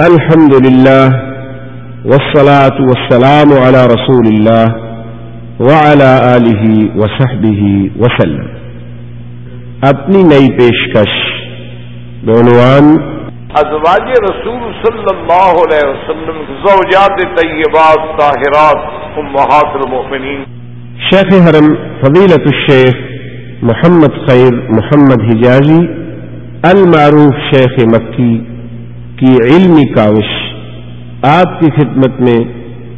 الحمد لله والصلاة والسلام على رسول الله وعلى آله وصحبه وسلم۔ اپنی نئی پیشکش۔ بعنوان ازواج رسول صلی اللہ علیہ وسلم زوجات طیبات طاہرات امہات المؤمنین۔ شیخ حرم فضیلت الشیخ محمد خیر محمد حجازی المعروف شیخ مکی کی علمی کاوش آپ کی خدمت میں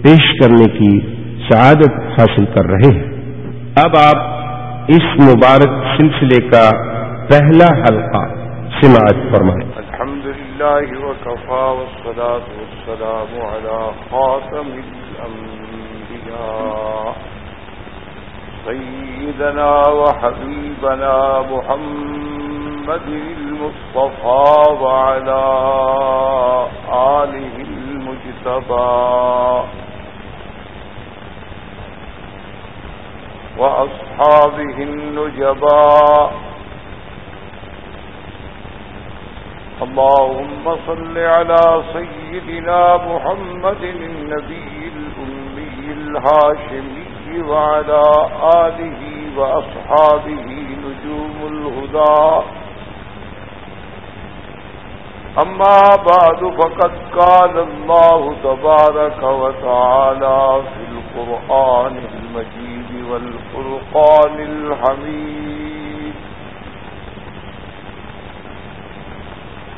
پیش کرنے کی سعادت حاصل کر رہے ہیں۔ اب آپ اس مبارک سلسلے کا پہلا حلقہ سماعت فرمائیں۔ الحمد للہ وکفا والصلاة والسلام على خاتم الانبیاء، سیدنا وحبیبنا محمد محمد المصطفى وعلى آله المجتبى. وأصحابه النجبى. اللهم صل على سيدنا محمد النبي الأمي الهاشمي وعلى آله وأصحابه نجوم الهدى. أما بعد، فقد قال الله تبارك وتعالى في القرآن المجيد والفرقان الحميد.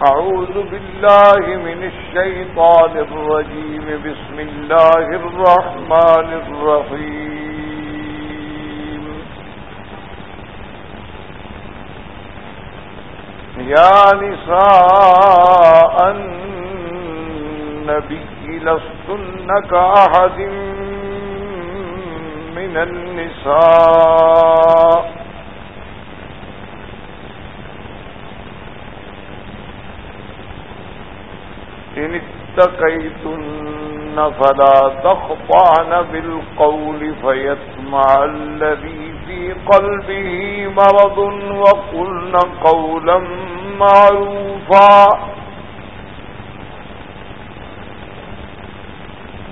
أعوذ بالله من الشيطان الرجيم. بسم الله الرحمن الرحيم. يا نساء النبي لستن كأحد من النساء. إن اتقيتن فلا تخطعن بالقول فيسمع الذي في قلبه مرض وقلن قولا معروفا.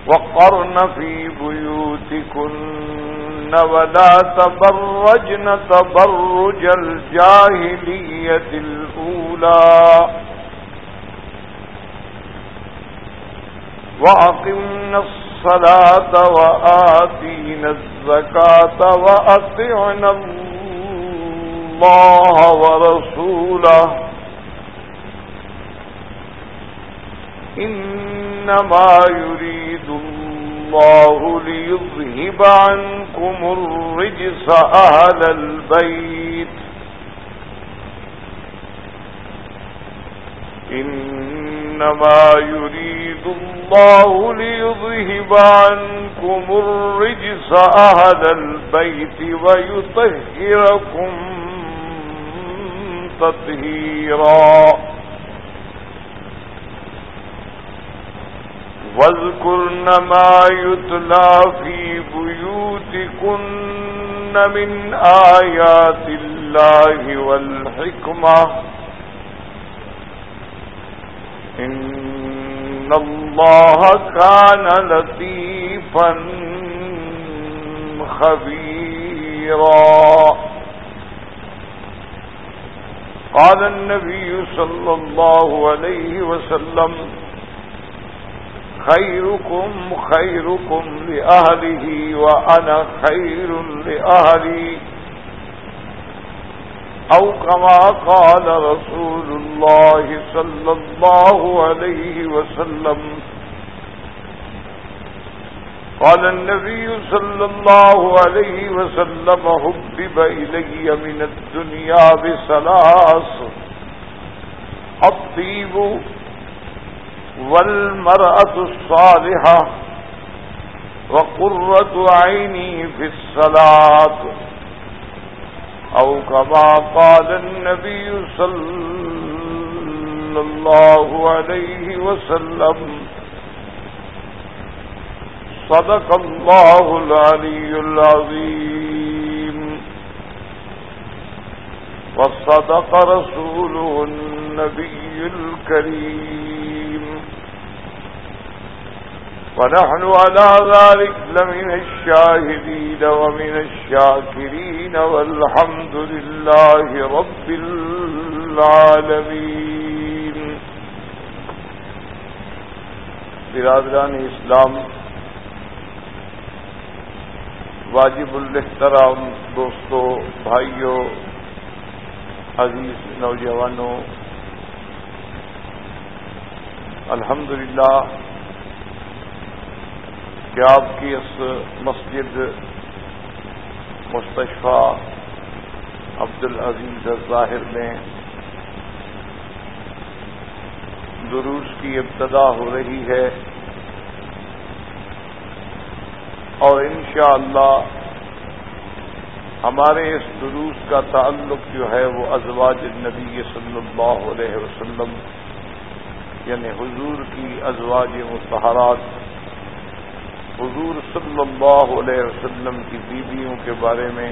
وقرن في بيوتكن ولا تبرجن تبرج الجاهلية الأولى. وأقمنا الصلاة وآتينا الزكاة وأطعنا الله ورسوله. إنما يريد الله ليذهب عنكم الرجس أهل البيت. إنما يريد الله ليذهب عنكم الرجس أهل البيت ويطهركم تطهيرا. واذكرن ما يتلى في بيوتكن من آيات الله والحكمة. إن الله كان لطيفا خبيرا. قال النبي صلى الله عليه وسلم، خيركم خيركم لأهله وأنا خير لأهلي. أو كما قال رسول الله صلى الله عليه وسلم. قال النبي صلى الله عليه وسلم، حبب إلي من الدنيا بسلاس الطيب والمرأة الصالحة، وقرة عيني في الصلاة. أو كما قال النبي صلى الله عليه وسلم، صدق الله العلي العظيم. وصدق رسوله النبي الكريم. ونحن على ذلك لمن الشاهدين ومن الشاكرين والحمد لله رب العالمين. برادران اسلام، واجب الاحترام دوستوں بھائیوں عزیز نوجوانوں الحمدللہ کہ آپ کی اس مسجد مستشفہ عبد العزیز ظاہر میں دروس کی ابتدا ہو رہی ہے اور انشاءاللہ اللہ ہمارے اس دروس کا تعلق جو ہے وہ ازواج النبی صلی اللہ علیہ وسلم یعنی حضور کی ازواج متحرات حضور صلی اللہ علیہ وسلم کی بیویوں کے بارے میں،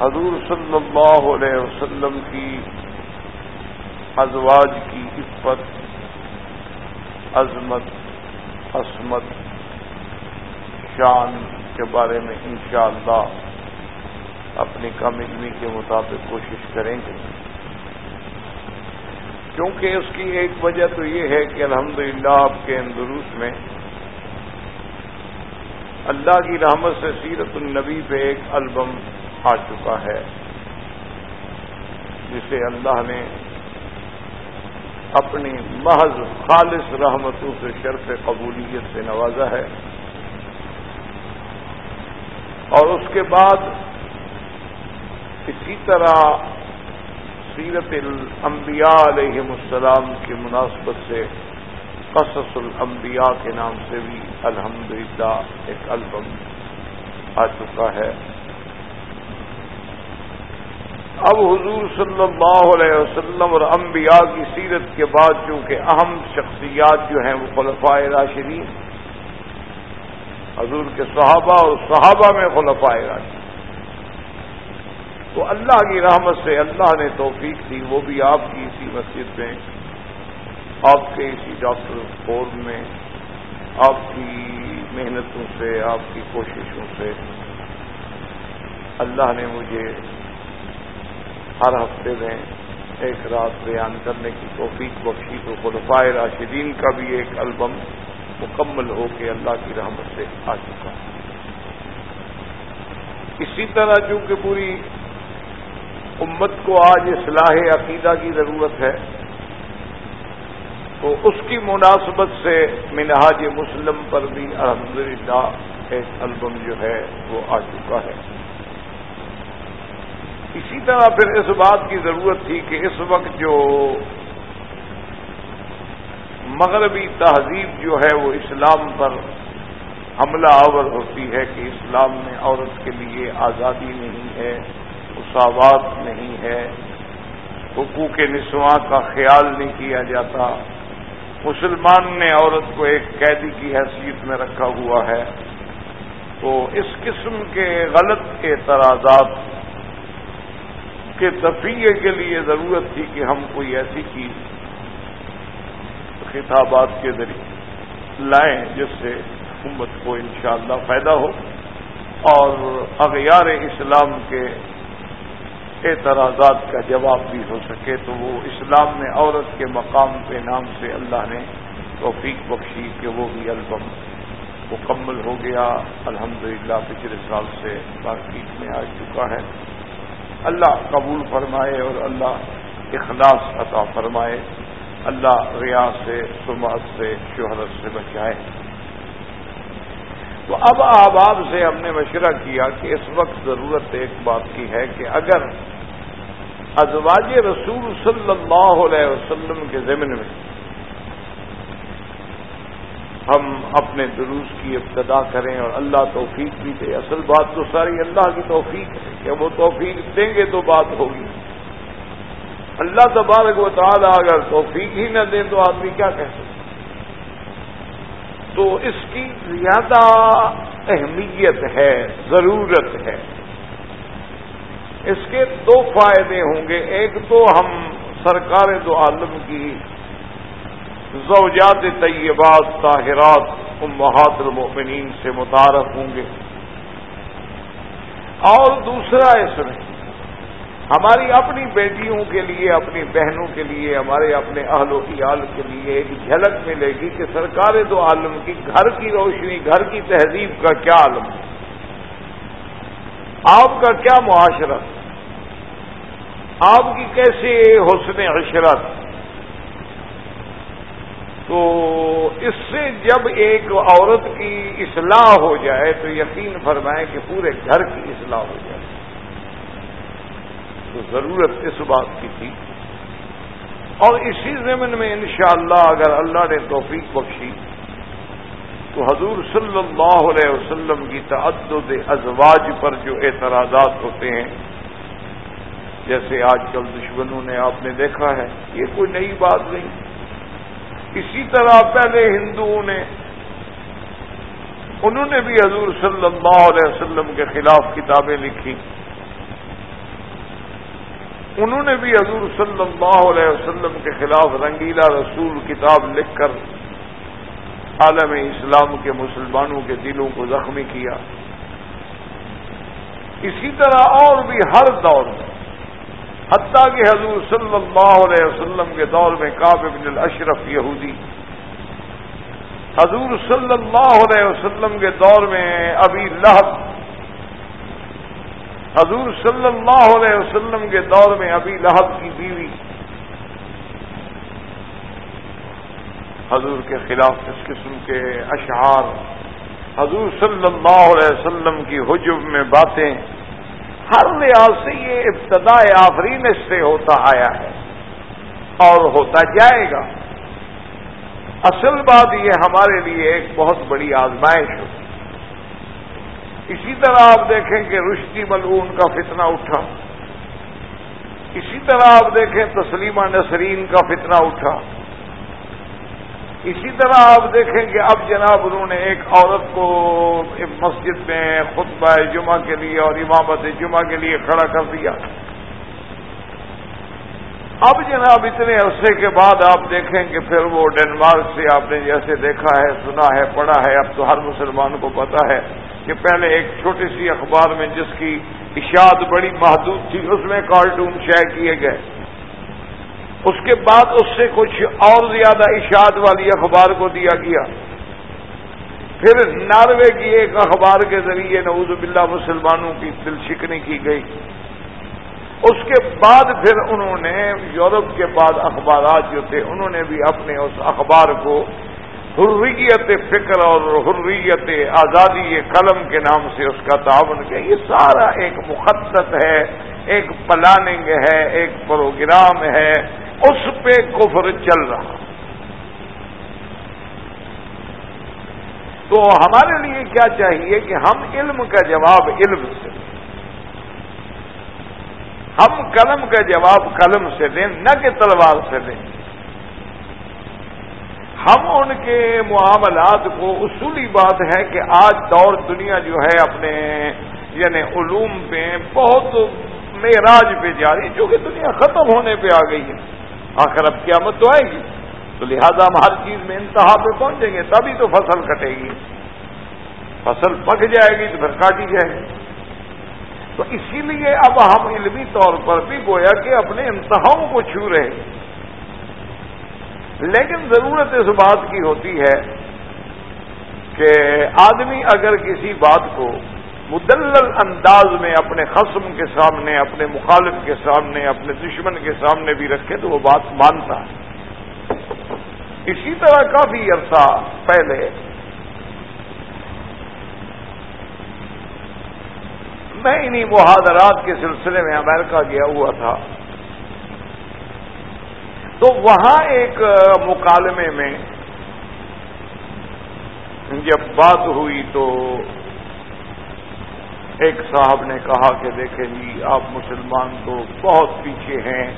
حضور صلی اللہ علیہ وسلم کی ازواج کی عفت، عظمت عصمت شان کے بارے میں انشاءاللہ اپنی کم علمی کے مطابق کوشش کریں گے۔ کیونکہ اس کی ایک وجہ تو یہ ہے کہ الحمدللہ آپ کے اندروس میں اللہ کی رحمت سے سیرت النبی پہ ایک البم آ چکا ہے، جسے اللہ نے اپنی محض خالص رحمتوں سے شرف قبولیت سے نوازا ہے۔ اور اس کے بعد اسی طرح سیرت الانبیاء علیہ السلام کی مناسبت سے قصص الانبیاء کے نام سے بھی الحمدللہ ایک البم آ چکا ہے۔ اب حضور صلی اللہ علیہ وسلم اور انبیاء کی سیرت کے بعد چونکہ اہم شخصیات جو ہیں وہ خلفائے راشدین، حضور کے صحابہ اور صحابہ میں خلفائے راشدین۔ تو اللہ کی رحمت سے اللہ نے توفیق دی، وہ بھی آپ کی اسی مسجد میں آپ کے اسی ڈاکٹر فورم میں، آپ کی محنتوں سے، آپ کی کوششوں سے اللہ نے مجھے ہر ہفتے میں ایک رات بیان کرنے کی توفیق بخشی تو خلفائے راشدین کا بھی ایک البم مکمل ہو کے اللہ کی رحمت سے آ چکا۔ اسی طرح چونکہ پوری امت کو آج اصلاح عقیدہ کی ضرورت ہے تو اس کی مناسبت سے منہاج مسلم پر بھی الحمدللہ ایک البم جو ہے وہ آ چکا ہے۔ اسی طرح پھر اس بات کی ضرورت تھی کہ اس وقت جو مغربی تہذیب جو ہے وہ اسلام پر حملہ آور ہوتی ہے کہ اسلام میں عورت کے لیے آزادی نہیں ہے، مساوات نہیں ہے، حقوق نسواں کا خیال نہیں کیا جاتا۔ مسلمان نے عورت کو ایک قیدی کی حیثیت میں رکھا ہوا ہے، تو اس قسم کے غلط اعتراضات کے تفیع کے لیے ضرورت تھی کہ ہم کوئی ایسی چیز، خطابات کے ذریعے لائیں، جس سے حکومت کو انشاءاللہ فائدہ ہو اور اغیار اسلام کے اعتراضات کا جواب بھی ہو سکے تو وہ اسلام میں عورت کے مقام کے نام سے اللہ نے توفیق بخشی کہ وہ بھی البم مکمل ہو گیا۔ الحمدللہ پچھلے سال سے مارکیٹ میں آ چکا ہے۔ اللہ قبول فرمائے اور اللہ اخلاص عطا فرمائے۔ اللہ ریاض سے سماعت سے، شہرت سے بچائے۔ تو اب آباد سے ہم نے مشورہ کیا کہ اس وقت ضرورت ایک بات کی ہے کہ اگر ازواج رسول صلی اللہ علیہ وسلم کے ضمن میں ہم اپنے دروس کی ابتدا کریں اور اللہ توفیق بھی دے، اصل بات تو ساری اللہ کی توفیق ہے کہ وہ توفیق دیں گے تو بات ہوگی۔ اللہ تبارک و تعالی اگر توفیق ہی نہ دیں تو آدمی کیا کہہ سکتے تو اس کی زیادہ اہمیت ہے، ضرورت ہے۔ اس کے دو فائدے ہوں گے۔ ایک تو ہم سرکار دو عالم کی زوجات طیبات، طاہرات، امہات المؤمنین سے متعارف ہوں گے۔ اور دوسرا اس میں ہماری اپنی بیٹیوں کے لیے، اپنی بہنوں کے لیے، ہمارے اپنے اہل و عیال کے لیے ایک جھلک ملے گی کہ سرکار دو عالم کی گھر کی روشنی، گھر کی تہذیب کا کیا عالم ہے؟ آپ کا کیا معاشرہ آپ کی کیسے حسن عشرت؟ تو اس سے جب ایک عورت کی اصلاح ہو جائے تو یقین فرمائیں کہ پورے گھر کی اصلاح ہو جائے۔ ضرورت اس بات کی تھی۔ اور اسی زمن میں انشاءاللہ اگر اللہ نے توفیق بخشی، تو حضور صلی اللہ علیہ وسلم کی تعدد ازواج پر جو اعتراضات ہوتے ہیں، جیسے آج کل دشمنوں نے آپ نے دیکھا ہے، یہ کوئی نئی بات نہیں۔ اسی طرح پہلے ہندوؤں نے، انہوں نے بھی حضور صلی اللہ علیہ وسلم کے خلاف کتابیں لکھی۔ انہوں نے بھی حضور صلی اللہ علیہ وسلم کے خلاف رنگیلا رسول کتاب لکھ کر عالم اسلام کے مسلمانوں کے دلوں کو زخمی کیا۔ اسی طرح اور بھی ہر دور میں، حتیٰ کہ حضور صلی اللہ علیہ وسلم کے دور میں کاب ابن الاشرف یہودی۔ حضور صلی اللہ علیہ وسلم کے دور میں ابھی لہب حضور صلی اللہ علیہ وسلم کے دور میں ابھی لہب کی بیوی حضور کے خلاف اس قسم کے اشعار، حضور صلی اللہ علیہ وسلم کی حجب میں باتیں، ہر لحاظ سے یہ ابتداء آفرین اس سے ہوتا آیا ہے اور ہوتا جائے گا۔ اصل بات یہ ہمارے لیے ایک بہت بڑی آزمائش ہوتی اسی طرح آپ دیکھیں کہ رشتی ملعون کا فتنہ اٹھا۔ اسی طرح آپ دیکھیں تسلیمہ نسرین کا فتنہ اٹھا۔ اسی طرح آپ دیکھیں کہ اب جناب انہوں نے ایک عورت کو مسجد میں خطبہ جمعہ کے لیے اور امامت جمعہ کے لیے کھڑا کر دیا۔ اب جناب اتنے عرصے کے بعد آپ دیکھیں کہ پھر وہ ڈینمارک سے آپ نے جیسے دیکھا ہے، سنا ہے، پڑھا ہے، اب تو ہر مسلمان کو پتا ہے کہ پہلے ایک چھوٹی سی اخبار میں جس کی اشاعت بڑی محدود تھی، اس میں کارٹون شائع کیے گئے۔ اس کے بعد اس سے کچھ اور زیادہ اشاعت والی اخبار کو دیا گیا۔ پھر ناروے کی ایک اخبار کے ذریعے نعوذ باللہ مسلمانوں کی دل شکنی کی گئی۔ اس کے بعد پھر انہوں نے یورپ کے بعد اخبارات جو تھے، انہوں نے بھی اپنے اس اخبار کو حریت فکر اور حریت آزادی قلم کے نام سے اس کا تعاون کیا۔ یہ سارا ایک مقدس ہے، ایک پلاننگ ہے، ایک پروگرام ہے۔ اس پہ کفر چل رہا۔ تو ہمارے لیے کیا چاہیے کہ ہم علم کا جواب علم سے ہم قلم کا جواب قلم سے دیں، نہ کہ تلوار سے دیں۔ ہم ان کے معاملات کو اصولی بات ہے کہ آج دور دنیا جو ہے اپنے یعنی علوم پہ بہت معراج پہ جا رہی جو کہ دنیا ختم ہونے پہ آ گئی ہے۔ آخر اب قیامت تو آئے گی۔ تو لہذا ہم ہر چیز میں انتہا پہ پہنچیں گے، تبھی تو فصل کٹے گی۔ فصل پک جائے گی تو پھر کاٹی جائے گی۔ تو اسی لیے اب ہم علمی طور پر بھی گویا کہ اپنے انتہاؤں کو چھو رہے ہیں۔ لیکن ضرورت اس بات کی ہوتی ہے کہ آدمی اگر کسی بات کو مدلل انداز میں اپنے خصم کے سامنے، اپنے مخالف کے سامنے، اپنے دشمن کے سامنے بھی رکھے تو وہ بات مانتا ہے۔ اسی طرح کافی عرصہ پہلے میں انہی محاذرات کے سلسلے میں امریکہ گیا ہوا تھا۔ تو وہاں ایک مکالمے میں جب بات ہوئی تو ایک صاحب نے کہا کہ دیکھیں جی آپ مسلمان تو بہت پیچھے ہیں۔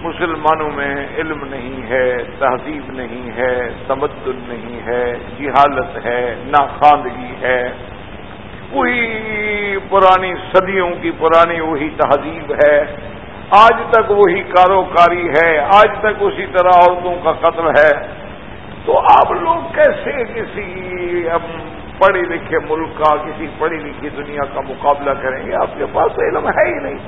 مسلمانوں میں علم نہیں ہے، تہذیب نہیں ہے، تمدن نہیں ہے، جہالت ہے، ناخواندگی ہے۔ وہی پرانی صدیوں کی پرانی وہی تہذیب ہے۔ آج تک وہی کاروکاری ہے۔ آج تک اسی طرح عورتوں کا قتل ہے۔ تو آپ لوگ کیسے کسی پڑھے لکھے ملک کا، کسی پڑھی لکھی دنیا کا مقابلہ کریں؟ گے آپ کے پاس علم ہے ہی نہیں۔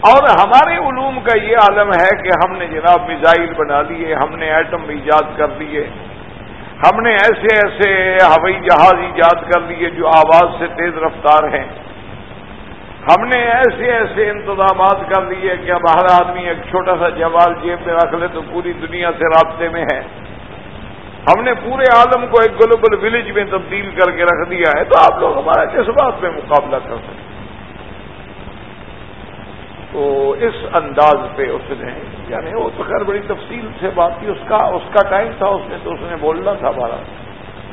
اور ہمارے علوم کا یہ عالم ہے کہ ہم نے جناب میزائل بنا لیے، ہم نے ایٹم ایجاد کر لیے ہم نے ایسے ایسے ہوائی جہاز ایجاد کر لیے جو آواز سے تیز رفتار ہیں۔ ہم نے ایسے ایسے انتظامات کر لیے کہ اب ہر آدمی ایک چھوٹا سا جوال جیب میں رکھ لے تو پوری دنیا سے رابطے میں ہے۔ ہم نے پورے عالم کو ایک گلوبل ولیج میں تبدیل کر کے رکھ دیا ہے تو آپ لوگ ہمارا کس بات میں مقابلہ کر سکتے تو اس انداز پہ اس نے یعنی وہ تو خیر بڑی تفصیل سے بات کی، اس کا اس کا ٹائم تھا، اس نے تو اس نے بولنا تھا ہمارا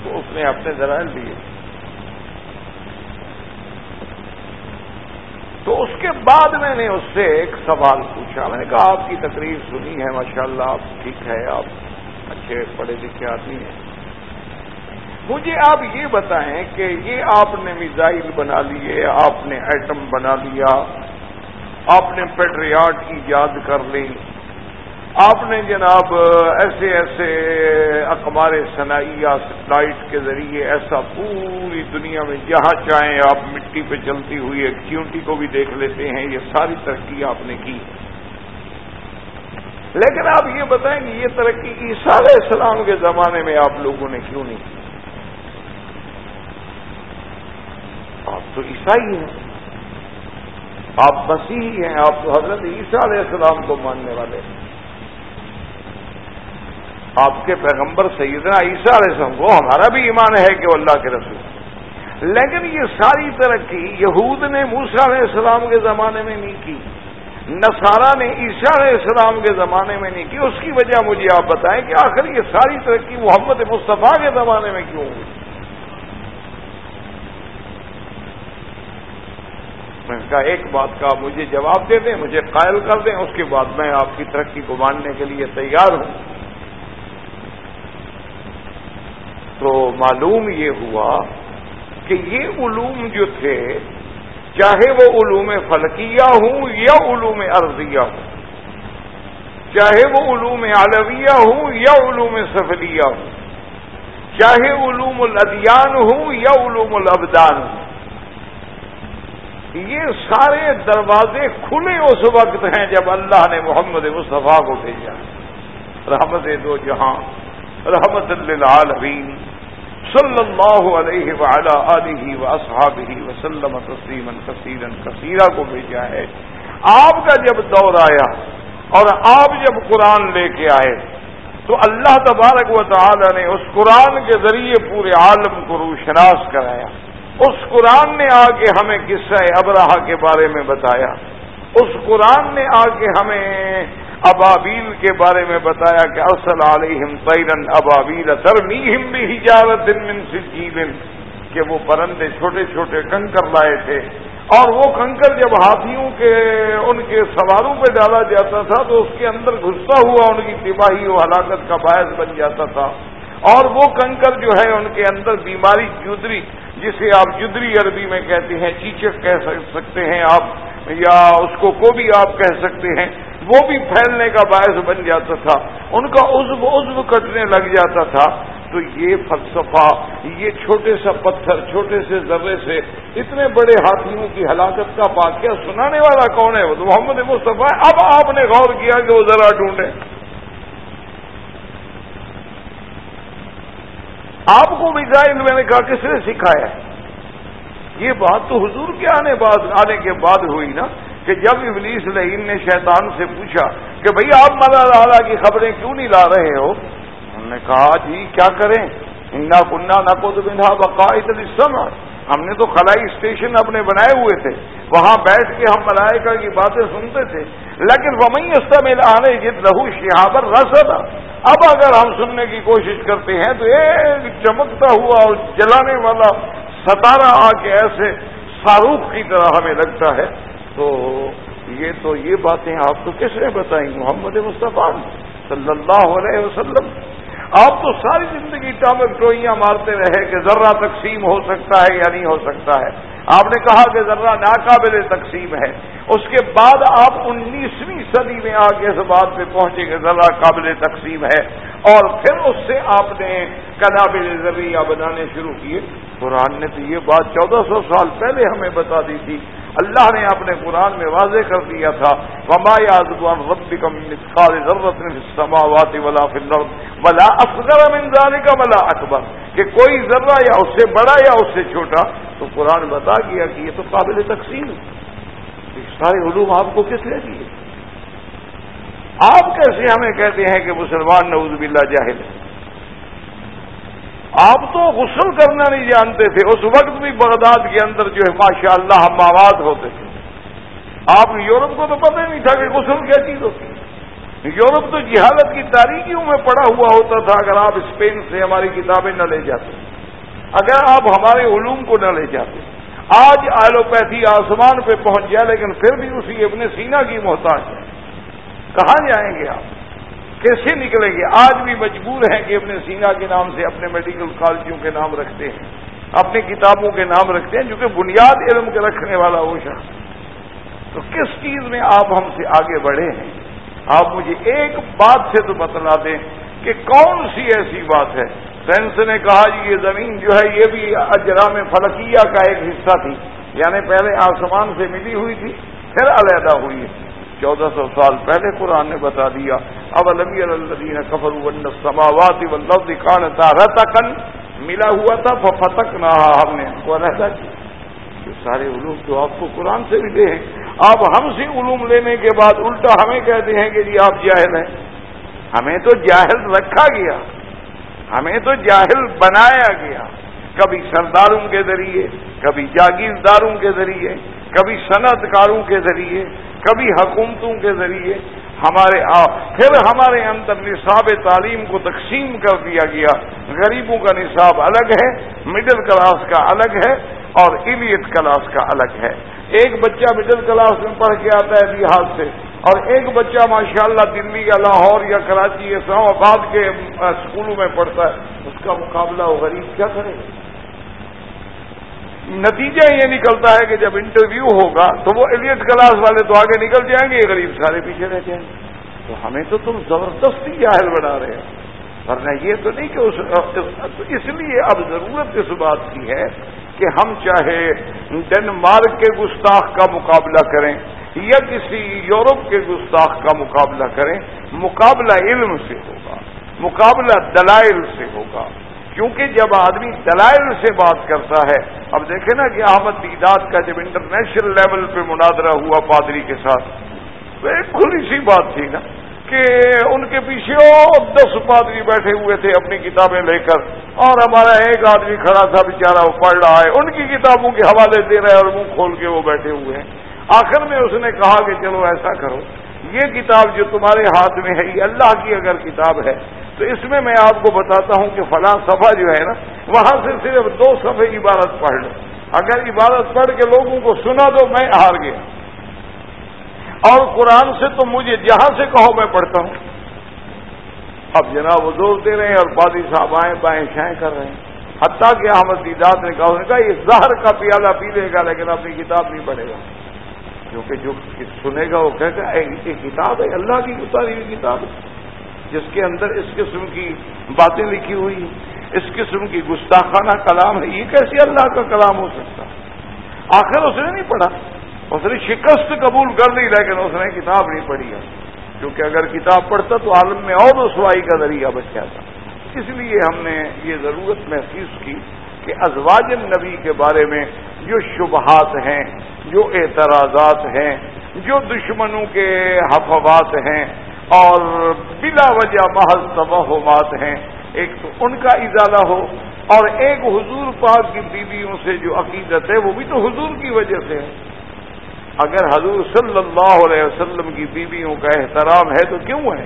تو اس نے اپنے ذرائع دیے۔ تو اس کے بعد میں نے اس سے ایک سوال پوچھا۔ میں نے کہا، آپ کی تقریر سنی ہے، ماشاءاللہ آپ ٹھیک ہے آپ اچھے پڑھے لکھے آدمی ہیں۔ مجھے آپ یہ بتائیں کہ یہ آپ نے میزائل بنا لیے، آپ نے ایٹم بنا لیا آپ نے پیٹریاٹ ایجاد کر لی۔ آپ نے جناب ایسے ایسے اخبار صنعیہ سیٹلائٹ کے ذریعے ایسا پوری دنیا میں جہاں چاہیں آپ مٹی پہ چلتی ہوئی ایک چیونٹی کو بھی دیکھ لیتے ہیں، یہ ساری ترقی آپ نے کی۔ لیکن آپ یہ بتائیں کہ یہ ترقی عیسیٰ علیہ السلام کے زمانے میں آپ لوگوں نے کیوں نہیں کی؟ آپ تو عیسائی ہیں۔ آپ مسیحی ہیں، آپ تو حضرت عیسیٰ علیہ السلام کو ماننے والے ہیں۔ آپ کے پیغمبر سیدنا عیسیٰ علیہ السلام کو ہمارا بھی ایمان ہے کہ وہ اللہ کے رسول لیکن یہ ساری ترقی یہود نے موسا علیہ السلام کے زمانے میں نہیں کی، نصارہ نے عیسیٰ علیہ السلام کے زمانے میں نہیں کی۔ اس کی وجہ مجھے آپ بتائیں کہ آخر یہ ساری ترقی محمد مصطفیٰ کے زمانے میں کیوں ہوئی؟ میں کا ایک بات کا مجھے جواب دے دیں، مجھے قائل کر دیں، اس کے بعد میں آپ کی ترقی کو ماننے کے لیے تیار ہوں۔ تو معلوم یہ ہوا کہ یہ علوم جو تھے، چاہے وہ علوم فلکیہ ہوں یا علوم عرضیہ ہوں، چاہے وہ علوم عالویہ ہوں یا علوم سفلیہ ہوں، چاہے علوم الادیان ہوں یا علوم الابدان ہوں یہ سارے دروازے کھلے اس وقت ہیں جب اللہ نے محمد مصطفیٰ کو بھیجا۔ رحمت دو جہاں، رحمت للعالمین۔ صلی اللہ علیہ وعلا علیہ و اصحابہ وسلم تسلیما کثیرا کثیرا کو بھیجا ہے۔ آپ کا جب دور آیا اور آپ جب قرآن لے کے آئے، تو اللہ تبارک و تعالی نے اس قرآن کے ذریعے پورے عالم کو روشناس کرایا۔ اس قرآن نے آ کے ہمیں قصہ ابراہ کے بارے میں بتایا۔ اس قرآن نے آ کے ہمیں ابابیل کے بارے میں بتایا کہ اصل علیہم تیرن ابابیل ترمیم بھی ہجارت من سجیل، کہ وہ پرندے چھوٹے چھوٹے کنکر لائے تھے۔ اور وہ کنکر جب ہاتھیوں کے، ان کے سواروں پہ ڈالا جاتا تھا تو اس کے اندر گھستا ہوا ان کی تباہی و ہلاکت کا باعث بن جاتا تھا۔ اور وہ کنکر جو ہے ان کے اندر بیماری جدری، جسے آپ جدری عربی میں کہتے ہیں، چیچک کہہ سکتے ہیں آپ، یا اس کو کو بھی آپ کہہ سکتے ہیں، وہ بھی پھیلنے کا باعث بن جاتا تھا۔ ان کا عزو عزو کٹنے لگ جاتا تھا۔ تو یہ فلسفہ، یہ چھوٹے سا پتھر، چھوٹے سے ذرے سے اتنے بڑے ہاتھیوں کی ہلاکت کا واقعہ سنانے والا کون ہے؟ وہ تو محمد مصطفیٰ اب آپ نے غور کیا کہ وہ ذرا ڈھونڈے آپ کو میزائل میں نے کہا کس نے سکھایا یہ بات تو حضور کے آنے بعد آنے کے بعد ہوئی نا کہ جب ابلیس لعین نے شیطان سے پوچھا کہ بھئی آپ ملا لالا کی خبریں کیوں نہیں لا رہے ہو؟ انہوں نے کہا جی کیا کریں؟ انا کنہ نہ کو تو بندھا بقاعد ہم نے تو خلائی اسٹیشن اپنے بنائے ہوئے تھے۔ وہاں بیٹھ کے ہم ملائکہ کی باتیں سنتے تھے۔ لیکن ومئی استعمال آنے جت لہو شہابر رسد اب اگر ہم سننے کی کوشش کرتے ہیں تو ایک چمکتا ہوا اور جلانے والا ستارہ آ کے ایسے فاروق کی طرح ہمیں لگتا ہے۔ تو یہ تو یہ باتیں آپ تو کس نے بتائیں؟ محمد مصطفیٰ صلی اللہ علیہ وسلم۔ آپ تو ساری زندگی ٹامک ٹوئیاں مارتے رہے کہ ذرہ تقسیم ہو سکتا ہے یا نہیں ہو سکتا ہے۔ آپ نے کہا کہ ذرہ ناقابل تقسیم ہے۔ اس کے بعد آپ انیسویں صدی میں آ کے اس بات پہ پہنچے کہ ذرہ قابل تقسیم ہے۔ اور پھر اس سے آپ نے قنابل ذریعہ بنانے شروع کیے۔ قرآن نے تو یہ بات چودہ سو سال پہلے ہمیں بتا دی تھی۔ اللہ نے اپنے قرآن میں واضح کر دیا تھا، وما یادگان رب کم ضرورت سماوات ولا فلر ولا افغر منظان کا ولا اکبر کہ کوئی ذرہ یا اس سے بڑا یا اس سے چھوٹا، تو قرآن بتا گیا کہ یہ تو قابل تقسیم۔ سارے علوم آپ کو کس لے دیے؟ آپ کیسے ہمیں کہتے ہیں کہ مسلمان نعوذ باللہ جاہل ہے؟ آپ تو غسل کرنا نہیں جانتے تھے، اس وقت بھی بغداد کے اندر جو ہے، ماشاء اللہ ہم آباد ہوتے تھے۔ آپ یورپ کو تو پتہ نہیں تھا کہ غسل کیا چیز ہوتی ہے۔ یورپ تو جہالت کی تاریخیوں میں پڑا ہوا ہوتا تھا، اگر آپ اسپین سے ہماری کتابیں نہ لے جاتے، اگر آپ ہمارے علوم کو نہ لے جاتے۔ آج آلوپیتھی آسمان پہ پہنچ جائے لیکن پھر بھی اسی اپنے سینا کی محتاج ہے کہاں جائیں گے آپ؟ کیسے نکلیں گے آج بھی مجبور ہیں کہ اپنے سینا کے نام سے اپنے میڈیکل کالجوں کے نام رکھتے ہیں، اپنی کتابوں کے نام رکھتے ہیں، جو کہ بنیاد علم کے رکھنے والا وہ شخص۔ تو کس چیز میں آپ ہم سے آگے بڑھے ہیں؟ آپ مجھے ایک بات سے تو بتلا دیں کہ کون سی ایسی بات ہے؟ سائنس نے کہا جی یہ زمین جو ہے، یہ بھی اجرام فلکیہ کا ایک حصہ تھی یعنی پہلے آسمان سے ملی ہوئی تھی، پھر علیحدہ ہوئی ہے۔ چودہ سو سال پہلے قرآن نے بتا دیا اب البی الدین کفر سماوات کان رہتا کن ملا ہوا تھا فتک نہ ہم نے وہ رہتا کیا یہ سارے علوم تو آپ کو قرآن سے ملے ہیں۔ آپ ہم سے علوم لینے کے بعد الٹا ہمیں کہتے ہیں کہ جی آپ جاہل ہیں۔ ہمیں تو جاہل رکھا گیا۔ ہمیں تو جاہل بنایا گیا۔ کبھی سرداروں کے ذریعے، کبھی جاگیرداروں کے ذریعے، کبھی صنعت کاروں کے ذریعے۔ کبھی حکومتوں کے ذریعے ہمارے پھر ہمارے اندر نصاب تعلیم کو تقسیم کر دیا گیا۔ غریبوں کا نصاب الگ ہے مڈل کلاس کا الگ ہے اور ایلیٹ کلاس کا الگ ہے۔ ایک بچہ مڈل کلاس میں پڑھ کے آتا ہے بہار سے اور ایک بچہ ماشاءاللہ دلی یا لاہور یا کراچی یا اسلام آباد کے اسکولوں میں پڑھتا ہے۔ اس کا مقابلہ وہ غریب کیا کرے؟ گا نتیجہ یہ نکلتا ہے کہ جب انٹرویو ہوگا تو وہ ایلیٹ کلاس والے تو آگے نکل جائیں گے غریب سارے پیچھے رہ جائیں گے۔ تو ہمیں تو تم زبردستی جاہل بنا رہے ہو۔ ورنہ یہ تو نہیں کہ اس اس لیے اب ضرورت اس بات کی ہے کہ ہم چاہے ڈنمارک کے گستاخ کا مقابلہ کریں یا کسی یورپ کے گستاخ کا مقابلہ کریں، مقابلہ علم سے ہوگا، مقابلہ دلائل سے ہوگا۔ کیونکہ جب آدمی دلائل سے بات کرتا ہے، اب دیکھیں نا کہ احمد دیداد کا جب انٹرنیشنل لیول پہ مناظرہ ہوا پادری کے ساتھ، تو ایک کھلی سی بات تھی نا کہ ان کے پیچھے اور دس پادری بیٹھے ہوئے تھے اپنی کتابیں لے کر، اور ہمارا ایک آدمی کھڑا تھا بیچارہ، وہ پڑھ رہا ہے، ان کی کتابوں کے حوالے دے رہے اور منہ کھول کے وہ بیٹھے ہوئے ہیں۔ آخر میں اس نے کہا کہ چلو ایسا کرو، یہ کتاب جو تمہارے ہاتھ میں ہے، یہ اللہ کی اگر کتاب ہے تو اس میں میں آپ کو بتاتا ہوں کہ فلاں صفحہ جو ہے نا، وہاں سے صرف دو صفحے عبارت پڑھ لو۔ اگر عبارت پڑھ کے لوگوں کو سنا دو، میں ہار گیا۔ اور قرآن سے تو مجھے جہاں سے کہو میں پڑھتا ہوں۔ اب جناب وہ زور دے رہے ہیں اور پادی صاحب آئیں، بائیں شائیں کر رہے ہیں۔ حتیٰ کہ احمد جی دیدات نے کہا نے کہا، یہ زہر کا پیالہ پی لے گا، لیکن اپنی کتاب نہیں پڑھے گا۔ کیونکہ جو سنے گا، وہ کہے گا یہ کتاب ہے، اللہ کی اتاری ہوئی کتاب ہے۔ جس کے اندر اس قسم کی باتیں لکھی ہوئی اس قسم کی گستاخانہ کلام ہے، یہ کیسے اللہ کا کلام ہو سکتا؟ آخر اس نے نہیں پڑھا۔ اس نے شکست قبول کر لی، لیکن اس نے کتاب نہیں پڑھی ہے۔ کیونکہ اگر کتاب پڑھتا تو عالم میں اور رسوائی کا ذریعہ بچ جاتا۔ اس لیے ہم نے یہ ضرورت محسوس کی کہ ازواج نبی کے بارے میں جو شبہات ہیں، جو اعتراضات ہیں، جو دشمنوں کے حفوات ہیں اور بلا وجہ محض توہمات ہیں۔ ایک تو ان کا ازالہ ہو اور ایک حضور پاک کی بیویوں سے جو عقیدت ہے وہ بھی تو حضور کی وجہ سے ہے۔ اگر حضور صلی اللہ علیہ وسلم کی بیویوں کا احترام ہے تو کیوں ہے؟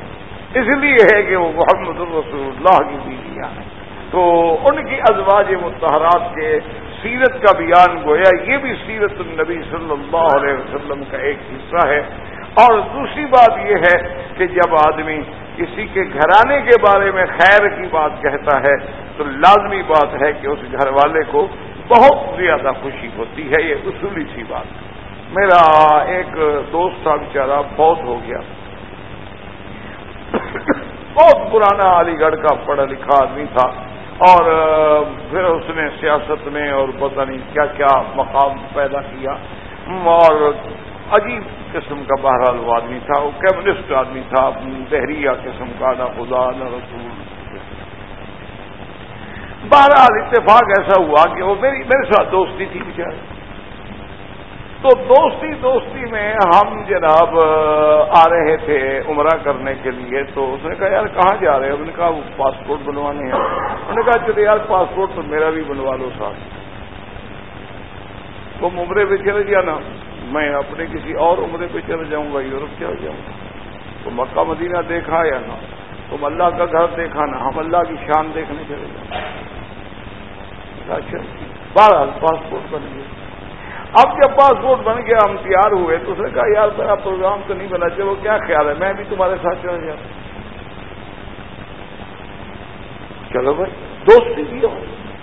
اس لیے ہے کہ وہ محمد الرسول اللہ کی بیویاں ہیں۔ تو ان کی ازواج متحرات کے سیرت کا بیان گویا، یہ بھی سیرت النبی صلی اللہ علیہ وسلم کا ایک حصہ ہے۔ اور دوسری بات یہ ہے کہ جب آدمی کسی کے گھرانے کے بارے میں خیر کی بات کہتا ہے، تو لازمی بات ہے کہ اس گھر والے کو بہت زیادہ خوشی ہوتی ہے، یہ اصولی سی بات۔ میرا ایک دوست تھا بیچارہ، بہت ہو گیا۔ بہت پرانا علی گڑھ کا پڑھا لکھا آدمی تھا۔ اور پھر اس نے سیاست میں اور پتہ نہیں کیا کیا مقام پیدا کیا۔ اور عجیب قسم کا بہرحال وہ آدمی تھا، وہ کیمرسٹ آدمی تھا دہریہ قسم کا، نہ خدا، نہ رسول۔ بہرحال اتفاق ایسا ہوا کہ وہ میری میرے ساتھ دوستی تھی بیچارے۔ تو دوستی دوستی میں ہم جناب، آ رہے تھے عمرہ کرنے کے لیے، تو اس نے کہا، یار، کہاں جا رہے ہیں انہوں نے کہا، وہ پاسپورٹ بنوانے ہیں۔ انہوں نے کہا اچھا چلے یار، پاسپورٹ تو میرا بھی بنوا لو ساتھ۔ تم عمرے پہ چلے جانا میں اپنے کسی اور عمرے پہ چلے جاؤں گا یورپ چل جاؤں گا؟ تو مکہ مدینہ دیکھا یا نا تم اللہ کا گھر دیکھا نا ہم اللہ کی شان دیکھنے چلے جاؤں اچھا بارہ پاسپورٹ بن گئے اب جب پاسپورٹ بن گیا، ہم تیار ہوئے تو اس نے کہا، یار میرا پروگرام تو نہیں بنا چلو کیا خیال ہے؟ میں بھی تمہارے ساتھ چلا جاتا چلو بھائی، دوستی کی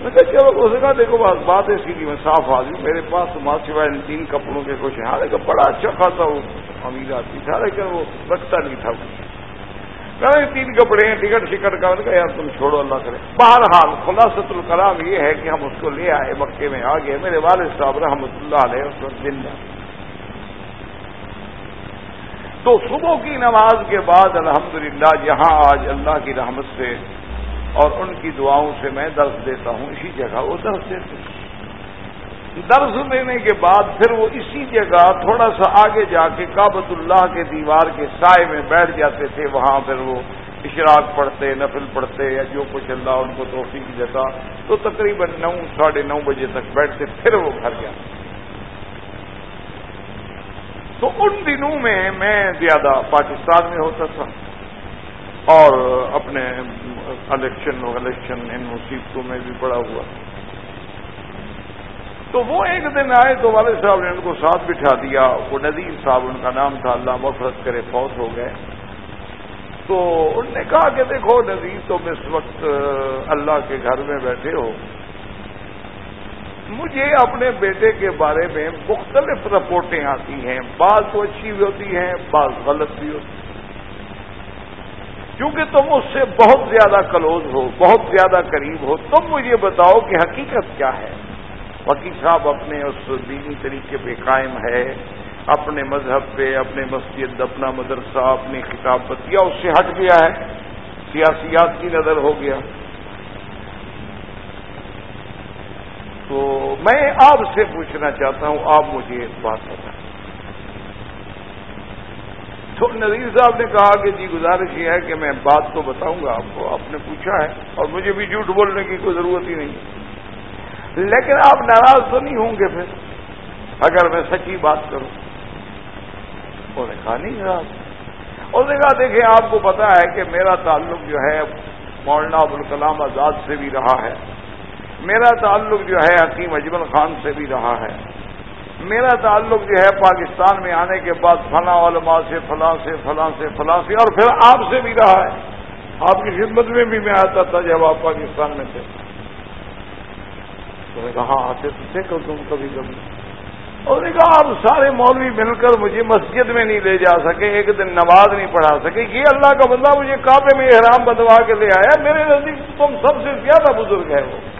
میں کہا، چلو اس نے کہا، دیکھو بات بات ایسی کی میں صاف آ گئی میرے پاس تمہارے سوائے ان تین کپڑوں کے کچھ ہیں۔ لیکن بڑا اچھا خاصا وہ امیر آدمی تھا، لیکن وہ رکھتا نہیں تھا۔ تین کپڑے ہیں، ٹکٹ شکٹ کا کہا، یار تم چھوڑو، اللہ کرے۔ بہرحال خلاصت الکلام یہ ہے کہ ہم اس کو لے آئے مکے میں۔ آ گئے میرے والد صاحب رحمۃ اللہ علیہ اس وقت دن تو صبح کی نماز کے بعد الحمدللہ جہاں آج اللہ کی رحمت سے اور ان کی دعاؤں سے میں درس دیتا ہوں، اسی جگہ وہ درس دیتے ہیں۔ درس دینے کے بعد پھر وہ اسی جگہ تھوڑا سا آگے جا کے کابت اللہ کے دیوار کے سائے میں بیٹھ جاتے تھے، وہاں پھر وہ اشراق پڑھتے، نفل پڑھتے یا جو کچھ اللہ ان کو توفیق دیتا۔ تو تقریباً نو، ساڑھے نو بجے تک بیٹھتے، پھر وہ گھر جاتے تو ان دنوں میں میں زیادہ پاکستان میں ہوتا تھا۔ اور اپنے الیکشن الیکشن ان مصیبتوں میں بھی بڑا ہوا۔ تو وہ ایک دن آئے، تو والد صاحب نے ان کو ساتھ بٹھا دیا۔ وہ ندیم صاحب، ان کا نام تھا، اللہ مفرت کرے، فوت ہو گئے۔ تو ان نے کہا کہ دیکھو ندیم تم اس وقت اللہ کے گھر میں بیٹھے ہو۔ مجھے اپنے بیٹے کے بارے میں مختلف رپورٹیں آتی ہیں۔ بعض تو اچھی بھی ہوتی ہیں، بعض غلط بھی ہوتی ہیں۔ کیونکہ تم اس سے بہت زیادہ کلوز ہو، بہت زیادہ قریب ہو، تم مجھے بتاؤ کہ حقیقت کیا ہے۔ وکیل صاحب اپنے اس دینی طریقے پہ قائم ہے، اپنے مذہب پہ، اپنے مسجد، اپنا مدرسہ، اپنی خطاب بتیا اس سے ہٹ گیا ہے۔ سیاسیات کی نظر ہو گیا۔ تو میں آپ سے پوچھنا چاہتا ہوں، آپ مجھے ایک بات بتائیں۔ تو نذیر صاحب نے کہا کہ جی گزارش یہ ہے کہ میں بات تو بتاؤں گا، آپ کو آپ نے پوچھا ہے اور مجھے بھی جھوٹ بولنے کی کوئی ضرورت ہی نہیں لیکن آپ ناراض تو نہیں ہوں گے پھر، اگر میں سچی بات کروں۔ انہوں نے کہا، نہیں ناراض۔ اس نے کہا، دیکھیں، آپ کو پتا ہے کہ میرا تعلق جو ہے، مولانا ابوالکلام آزاد سے بھی رہا ہے۔ میرا تعلق جو ہے، حکیم اجمل خان سے بھی رہا ہے۔ میرا تعلق جو ہے پاکستان میں آنے کے بعد فلاں علماء سے، فلاں سے فلاں سے فلاں سے، اور پھر آپ سے بھی رہا ہے۔ آپ کی خدمت میں بھی میں آتا تھا جب آپ پاکستان میں تھے۔ نے کہا ہاں، آتے تو تھے تم کبھی کبھی۔ اور نے کہا، آپ سارے مولوی مل کر مجھے مسجد میں نہیں لے جا سکے، ایک دن نماز نہیں پڑھا سکے۔ یہ اللہ کا بندہ مجھے کعبے میں احرام بدوا کے لے آیا۔ میرے نزدیک تم سب سے زیادہ بزرگ ہے وہ۔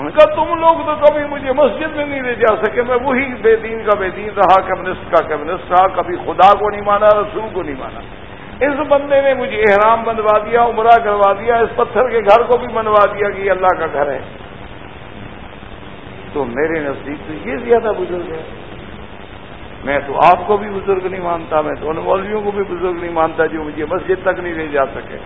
ان کا تم لوگ تو کبھی مجھے مسجد میں نہیں لے جا سکے، میں وہی بے دین کا بے دین رہا، کمیونسٹ کا کمیونسٹ رہا، کبھی خدا کو نہیں مانا، رسول کو نہیں مانا۔ اس بندے نے مجھے احرام بنوا دیا، عمرہ کروا دیا، اس پتھر کے گھر کو بھی بنوا دیا کہ یہ اللہ کا گھر ہے۔ تو میرے نزدیک تو یہ زیادہ بزرگ ہے۔ میں تو آپ کو بھی بزرگ نہیں مانتا، میں تو ان مولویوں کو بھی بزرگ نہیں مانتا جو مجھے مسجد تک نہیں لے جا سکے۔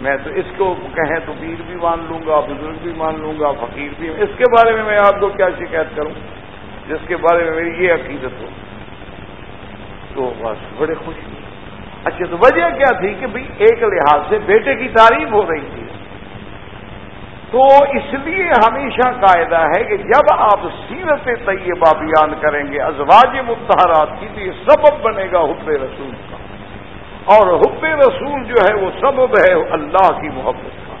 میں تو اس کو کہیں تو پیر بھی مان لوں گا، بزرگ بھی مان لوں گا، فقیر بھی۔ اس کے بارے میں میں آپ کو کیا شکایت کروں؟ جس کے بارے میں میری یہ عقیدت ہو۔ تو بس، بڑے خوش ہوئے اچھا تو وجہ کیا تھی کہ بھئی ایک لحاظ سے بیٹے کی تعریف ہو رہی تھی۔ تو اس لیے ہمیشہ قاعدہ ہے کہ جب آپ سیرت طیبہ بیان کریں گے، ازواج متحرات کی، تو یہ سبب بنے گا حب رسول کا۔ اور حب رسول جو ہے وہ سبب ہے اللہ کی محبت کا۔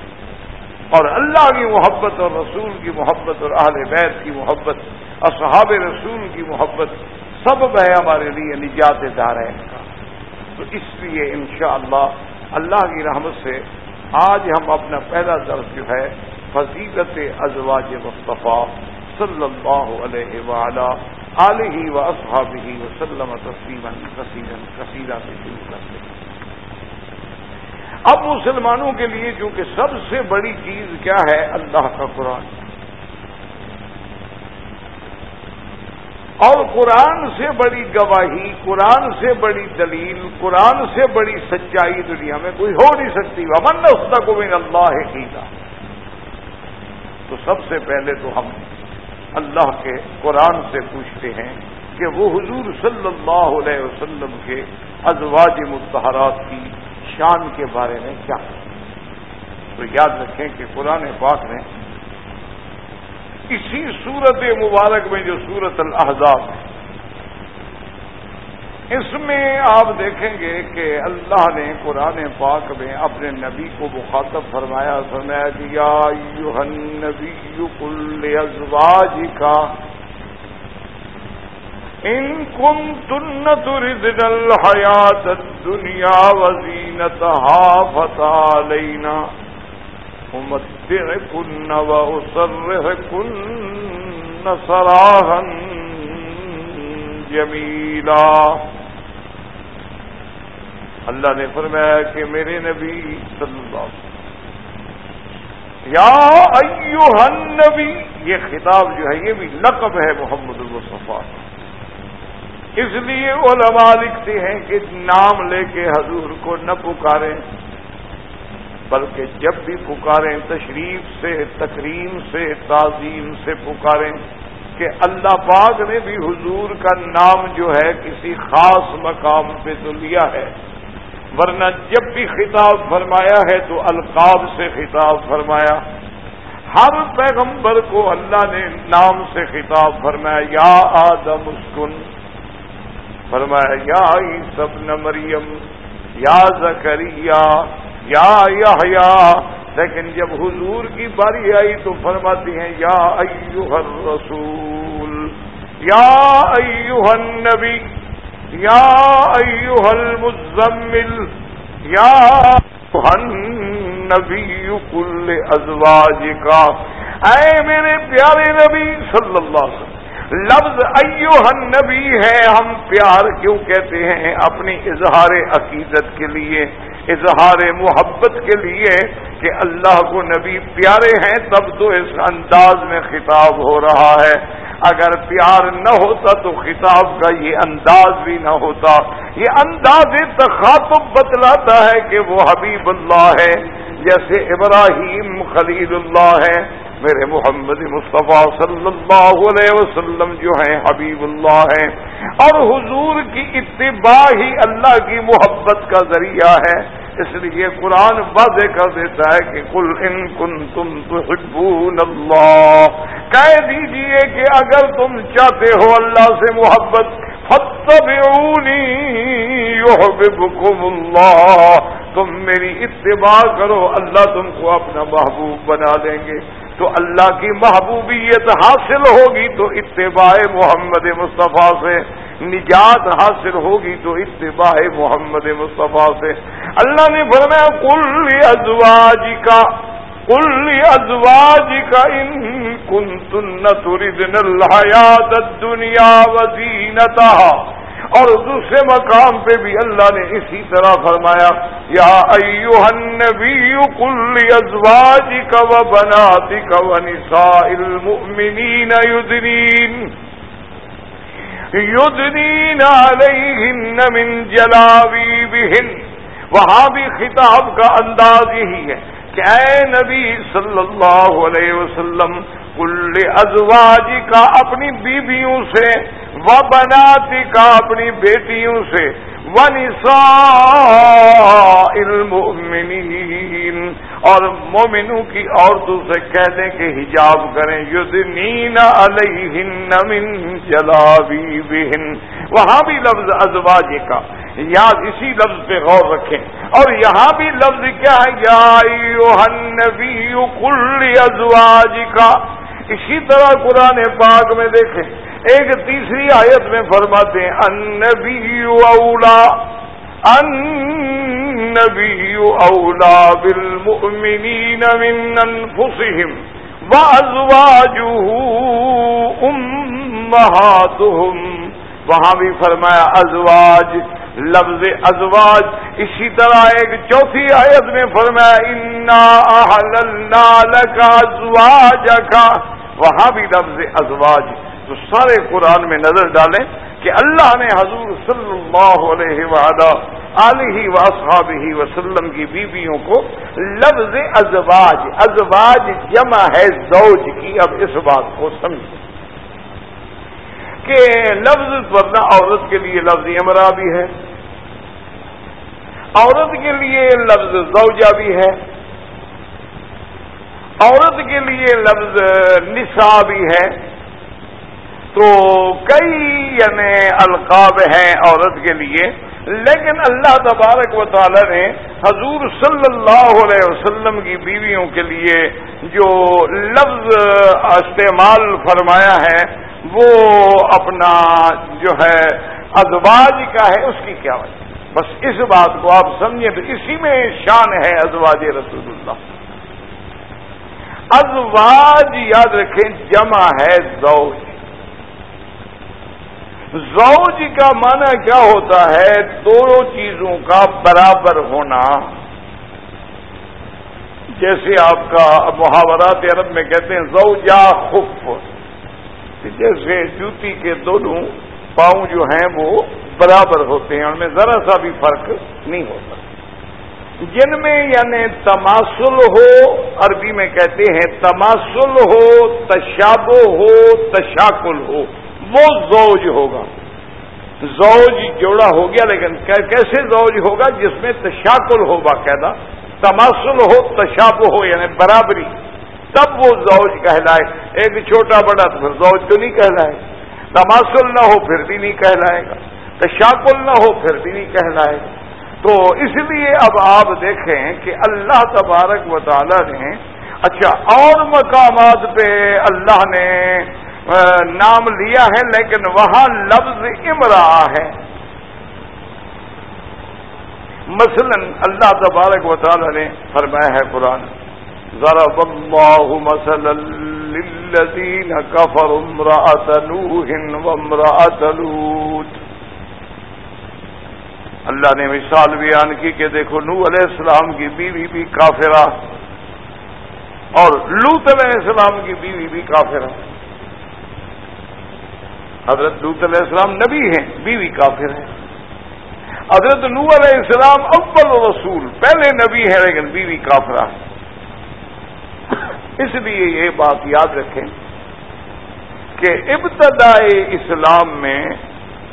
اور اللہ کی محبت اور رسول کی محبت اور اہل بیت کی محبت، اصحاب رسول کی محبت سبب ہے ہمارے لیے نجات دارین کا۔ تو اس لیے انشاءاللہ اللہ اللہ کی رحمت سے آج ہم اپنا پہلا درس جو ہے فضیلت ازواج مصطفیٰ صلی اللہ علیہ وعلا علیہ و اصحابہ وسلم تسلیما کثیرا کثیرا سے شروع کرتے ہیں۔ اب مسلمانوں کے لیے چونکہ سب سے بڑی چیز کیا ہے؟ اللہ کا قرآن۔ اور قرآن سے بڑی گواہی، قرآن سے بڑی دلیل، قرآن سے بڑی سچائی دنیا میں کوئی ہو نہیں سکتی۔ امن اس تک من اللہ کیتا تو سب سے پہلے تو ہم اللہ کے قرآن سے پوچھتے ہیں کہ وہ حضور صلی اللہ علیہ وسلم کے ازواج متحرات کی شان کے بارے میں کیا؟ تو یاد رکھیں کہ قرآن پاک نے اسی صورت مبارک میں جو صورت الحضاب ہے، اس میں آپ دیکھیں گے کہ اللہ نے قرآن پاک میں اپنے نبی کو مخاطب فرمایا فرمایا دیا نبی کل ازواج کا ان کم تن تردن الحیات دنیا وزینت فتح لینا امتعكن وأسرحكن سراحا جمیلا اللہ نے فرمایا کہ میرے نبی صلی اللہ علیہ وسلم، یا ایوہ النبی، یہ خطاب جو ہے، یہ بھی لقب ہے محمد المصطفیٰ اس لیے علماء لکھتے ہیں کہ نام لے کے حضور کو نہ پکاریں، بلکہ جب بھی پکاریں، تشریف سے، تکریم سے، تعظیم سے پکاریں کہ اللہ پاک نے بھی حضور کا نام جو ہے کسی خاص مقام پہ تو لیا ہے۔ ورنہ جب بھی خطاب فرمایا ہے تو القاب سے خطاب فرمایا۔ ہر پیغمبر کو اللہ نے نام سے خطاب فرمایا، یا آدم اسکن۔ فرمایا، یا سب مریم، یا زکریہ یا یا لیکن جب حضور کی باری آئی تو فرماتی ہیں، یا ایوہ الرسول، یا ایوہ النبی، یا ایوہ المزمل، یا النبی کل ازواج کا اے میرے پیارے نبی صلی اللہ علیہ وسلم لفظ ایو النبی ہے، ہم پیار کیوں کہتے ہیں؟ اپنی اظہار عقیدت کے لیے، اظہار محبت کے لیے کہ اللہ کو نبی پیارے ہیں، تب تو اس انداز میں خطاب ہو رہا ہے۔ اگر پیار نہ ہوتا تو خطاب کا یہ انداز بھی نہ ہوتا۔ یہ انداز تخاطب بتلاتا ہے کہ وہ حبیب اللہ ہے، جیسے ابراہیم خلیل اللہ ہے۔ میرے محمد مصطفیٰ صلی اللہ علیہ وسلم جو ہیں، حبیب اللہ ہیں۔ اور حضور کی اتباع ہی اللہ کی محبت کا ذریعہ ہے۔ اس لیے قرآن واضح کر دیتا ہے کہ کل ان کن تم تحبون اللہ۔ کہہ دیجیے کہ اگر تم چاہتے ہو اللہ سے محبت فتبعونی یحببکم اللہ۔ تم میری اتباع کرو، اللہ تم کو اپنا محبوب بنا دیں گے۔ تو اللہ کی محبوبیت حاصل ہوگی تو اتباع محمد مصطفیٰ سے نجات حاصل ہوگی تو اتباع محمد مصطفیٰ سے۔ اللہ نے فرمایا کل ازواج کا کل ازواج کا ان کن تن تردن الحیات الدنیا وزینتہ اور دوسرے مقام پہ بھی اللہ نے اسی طرح فرمایا، یا ایوہ النبی کل ازواجک و بناتک و نساء المؤمنین یدنین یدنین علیہن من جلاوی بہن وہاں بھی خطاب کا انداز یہی ہے کہ اے نبی صلی اللہ علیہ وسلم کل ازواج کا اپنی بیویوں سے و بناتی کا اپنی بیٹیوں سے و اور مومنوں کی عورتوں سے کہہ دیں کہ حجاب کریں، یدنین علیہن من جلابی بہن وہاں بھی لفظ ازواج کا یاد اسی لفظ پہ غور رکھیں۔ اور یہاں بھی لفظ کیا ہے؟ یا نبی کل ازواج کا اسی طرح قرآن پاک میں دیکھیں، ایک تیسری آیت میں فرماتے ہیں، النبی اولا النبی اولا بالمؤمنین من انفسهم وازواجه امہاتهم وہاں بھی فرمایا، ازواج، لفظ ازواج۔ اسی طرح ایک چوتھی آیت میں فرمایا، انا احللنا لك ازواجك وہاں بھی لفظ ازواج تو سارے قرآن میں نظر ڈالیں کہ اللہ نے حضور صلی اللہ علیہ وعدہ علیہ واصحاب ہی وسلم کی بیویوں کو لفظ ازواج ازواج جمع ہے زوج کی، اب اس بات کو سمجھ کہ لفظ ورنہ عورت کے لیے لفظ امرا بھی ہے، عورت کے لیے لفظ زوجہ بھی ہے۔ عورت کے لیے لفظ نسا بھی ہے، تو کئی یعنی القاب ہیں عورت کے لیے، لیکن اللہ تبارک و تعالی نے حضور صلی اللہ علیہ وسلم کی بیویوں کے لیے جو لفظ استعمال فرمایا ہے، وہ اپنا جو ہے ازواج کا ہے، اس کی کیا وجہ؟ بس اس بات کو آپ سمجھیں تو اسی میں شان ہے ازواج رسول اللہ۔ ازواج یاد رکھیں، جمع ہے زوج۔ زوج کا معنی کیا ہوتا ہے؟ دونوں چیزوں کا برابر ہونا۔ جیسے آپ کا محاورات عرب میں کہتے ہیں، زوجا خف۔ جیسے جوتی کے دونوں پاؤں جو ہیں وہ برابر ہوتے ہیں ان میں ذرا سا بھی فرق نہیں ہوتا۔ جن میں یعنی تماسل ہو، عربی میں کہتے ہیں تماسل ہو تشابو ہو، تشاکل ہو، وہ زوج ہوگا۔ زوج جوڑا ہو گیا، لیکن کیسے زوج ہوگا؟ جس میں تشاکل ہو باقاعدہ۔ تماسل ہو تشاب ہو یعنی برابری۔ تب وہ زوج کہلائے۔ ایک چھوٹا بڑا تو پھر زوج تو نہیں کہلائے۔ تماسل نہ ہو، پھر بھی نہیں کہلائے گا۔ تشاکل نہ ہو، پھر بھی نہیں کہلائے گا۔ تو اس لیے اب آپ دیکھیں کہ اللہ تبارک و تعالی نے اچھا اور مقامات پہ اللہ نے نام لیا ہے، لیکن وہاں لفظ امرا ہے۔ مثلا اللہ تبارک و تعالی نے فرمایا ہے قرآن ذرا اللہ مثلا للذین کفر امرأت نوح وامرأت لوت اللہ نے مثال بیان کی کہ دیکھو نوح علیہ السلام کی بیوی بھی کافرہ اور لوت علیہ السلام کی بیوی بھی کافرہ حضرت لوت علیہ السلام نبی ہیں، بیوی کافر ہیں حضرت نو علیہ السلام اول رسول، پہلے نبی ہیں، لیکن بیوی کافرہ اس لیے یہ بات یاد رکھیں کہ ابتدائے اسلام میں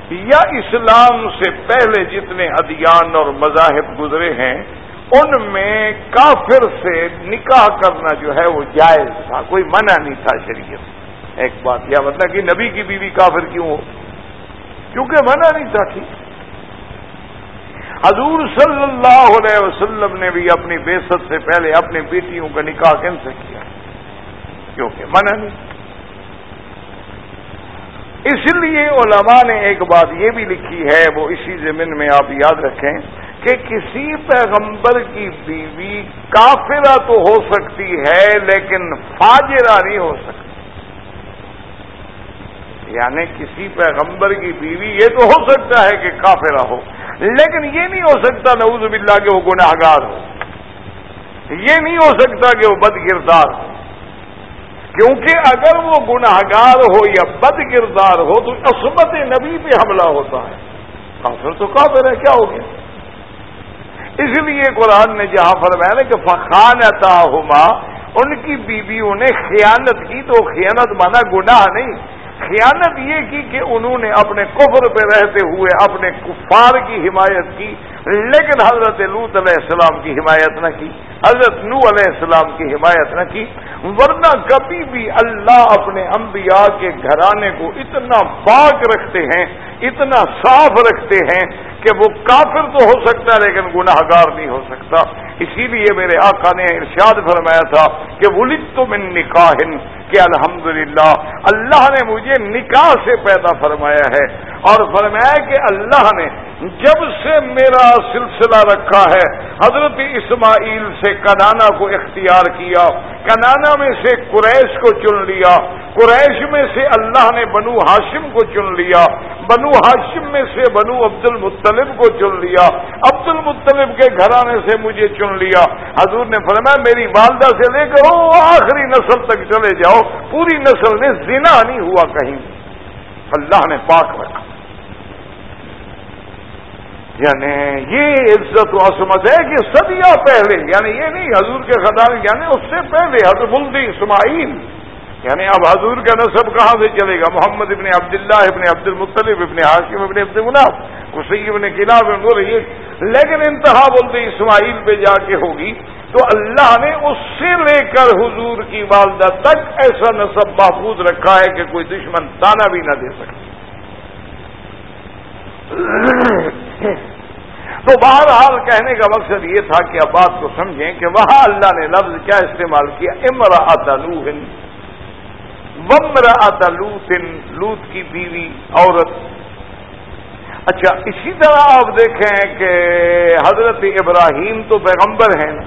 یا اسلام سے پہلے جتنے ادیان اور مذاہب گزرے ہیں، ان میں کافر سے نکاح کرنا جو ہے وہ جائز تھا، کوئی منع نہیں تھا شریعت۔ ایک بات یا مطلب کہ نبی کی بیوی کافر کیوں ہو؟ کیونکہ منع نہیں تھا ٹھیک۔ حضور صلی اللہ علیہ وسلم نے بھی اپنی بےست سے پہلے اپنی بیٹیوں کا نکاح کن سے کیا؟ کیونکہ منع نہیں۔ اس لیے علماء نے ایک بات یہ بھی لکھی ہے، وہ اسی زمین میں آپ یاد رکھیں کہ کسی پیغمبر کی بیوی کافرہ تو ہو سکتی ہے، لیکن فاجرہ نہیں ہو سکتی۔ یعنی کسی پیغمبر کی بیوی یہ تو ہو سکتا ہے کہ کافرہ ہو، لیکن یہ نہیں ہو سکتا نعوذ باللہ کہ وہ گناہ گار ہو۔ یہ نہیں ہو سکتا کہ وہ بد کردار ہو۔ کیونکہ اگر وہ گناہ گار ہو یا بد کردار ہو تو عصمت نبی پہ حملہ ہوتا ہے۔ کافر تو کافر ہے، کیا ہو گیا؟ اس لیے قرآن نے جہاں فرمایا کہ فخان ہما ان کی بیویوں نے خیانت کی تو خیانت مانا گناہ نہیں۔ خیانت یہ کی کہ انہوں نے اپنے کفر پہ رہتے ہوئے اپنے کفار کی حمایت کی۔ لیکن حضرت لوت علیہ السلام کی حمایت نہ کی، حضرت نو علیہ السلام کی حمایت نہ کی، ورنہ کبھی بھی اللہ اپنے انبیاء کے گھرانے کو اتنا پاک رکھتے ہیں، اتنا صاف رکھتے ہیں کہ وہ کافر تو ہو سکتا ہے لیکن گناہ گار نہیں ہو سکتا۔ اسی لیے میرے آقا نے ارشاد فرمایا تھا کہ ولد تو من نکاح کہ الحمدللہ، اللہ نے مجھے نکاح سے پیدا فرمایا ہے۔ اور فرمایا کہ اللہ نے جب سے میرا سلسلہ رکھا ہے۔ حضرت اسماعیل سے کنانا کو اختیار کیا، کنانا میں سے قریش کو چن لیا، قریش میں سے اللہ نے بنو ہاشم کو چن لیا، بنو ہاشم میں سے بنو عبد المطلب کو چن لیا۔ عبد المطلب کے گھرانے سے مجھے چن لیا۔ حضور نے فرمایا، میری والدہ سے لے کر آخری نسل تک چلے جاؤ، پوری نسل میں زنا نہیں ہوا کہیں۔ اللہ نے پاک رکھا۔ یعنی یہ عزت و عصمت ہے کہ صدیہ پہلے یعنی یہ نہیں، حضور کے خدان یعنی اس سے پہلے حضرت ملدی اسماعیل یعنی اب حضور کا نصب کہاں سے چلے گا؟ محمد ابن عبداللہ ابن عبد المطلب ابن حاشم ابن عبد مناف حسین ابن قلعہ بول رہی لیکن انتہا بولتے اسماعیل پہ جا کے ہوگی۔ تو اللہ نے اس سے لے کر حضور کی والدہ تک ایسا نصب محفوظ رکھا ہے کہ کوئی دشمن تانا بھی نہ دے سکے۔ تو بہرحال کہنے کا مقصد یہ تھا کہ اب بات کو سمجھیں کہ وہاں اللہ نے لفظ کیا استعمال کیا؟ امرا تلوہن ومرا تلوتن لوت کی بیوی عورت. اچھا اسی طرح آپ دیکھیں کہ حضرت ابراہیم تو پیغمبر ہیں نا.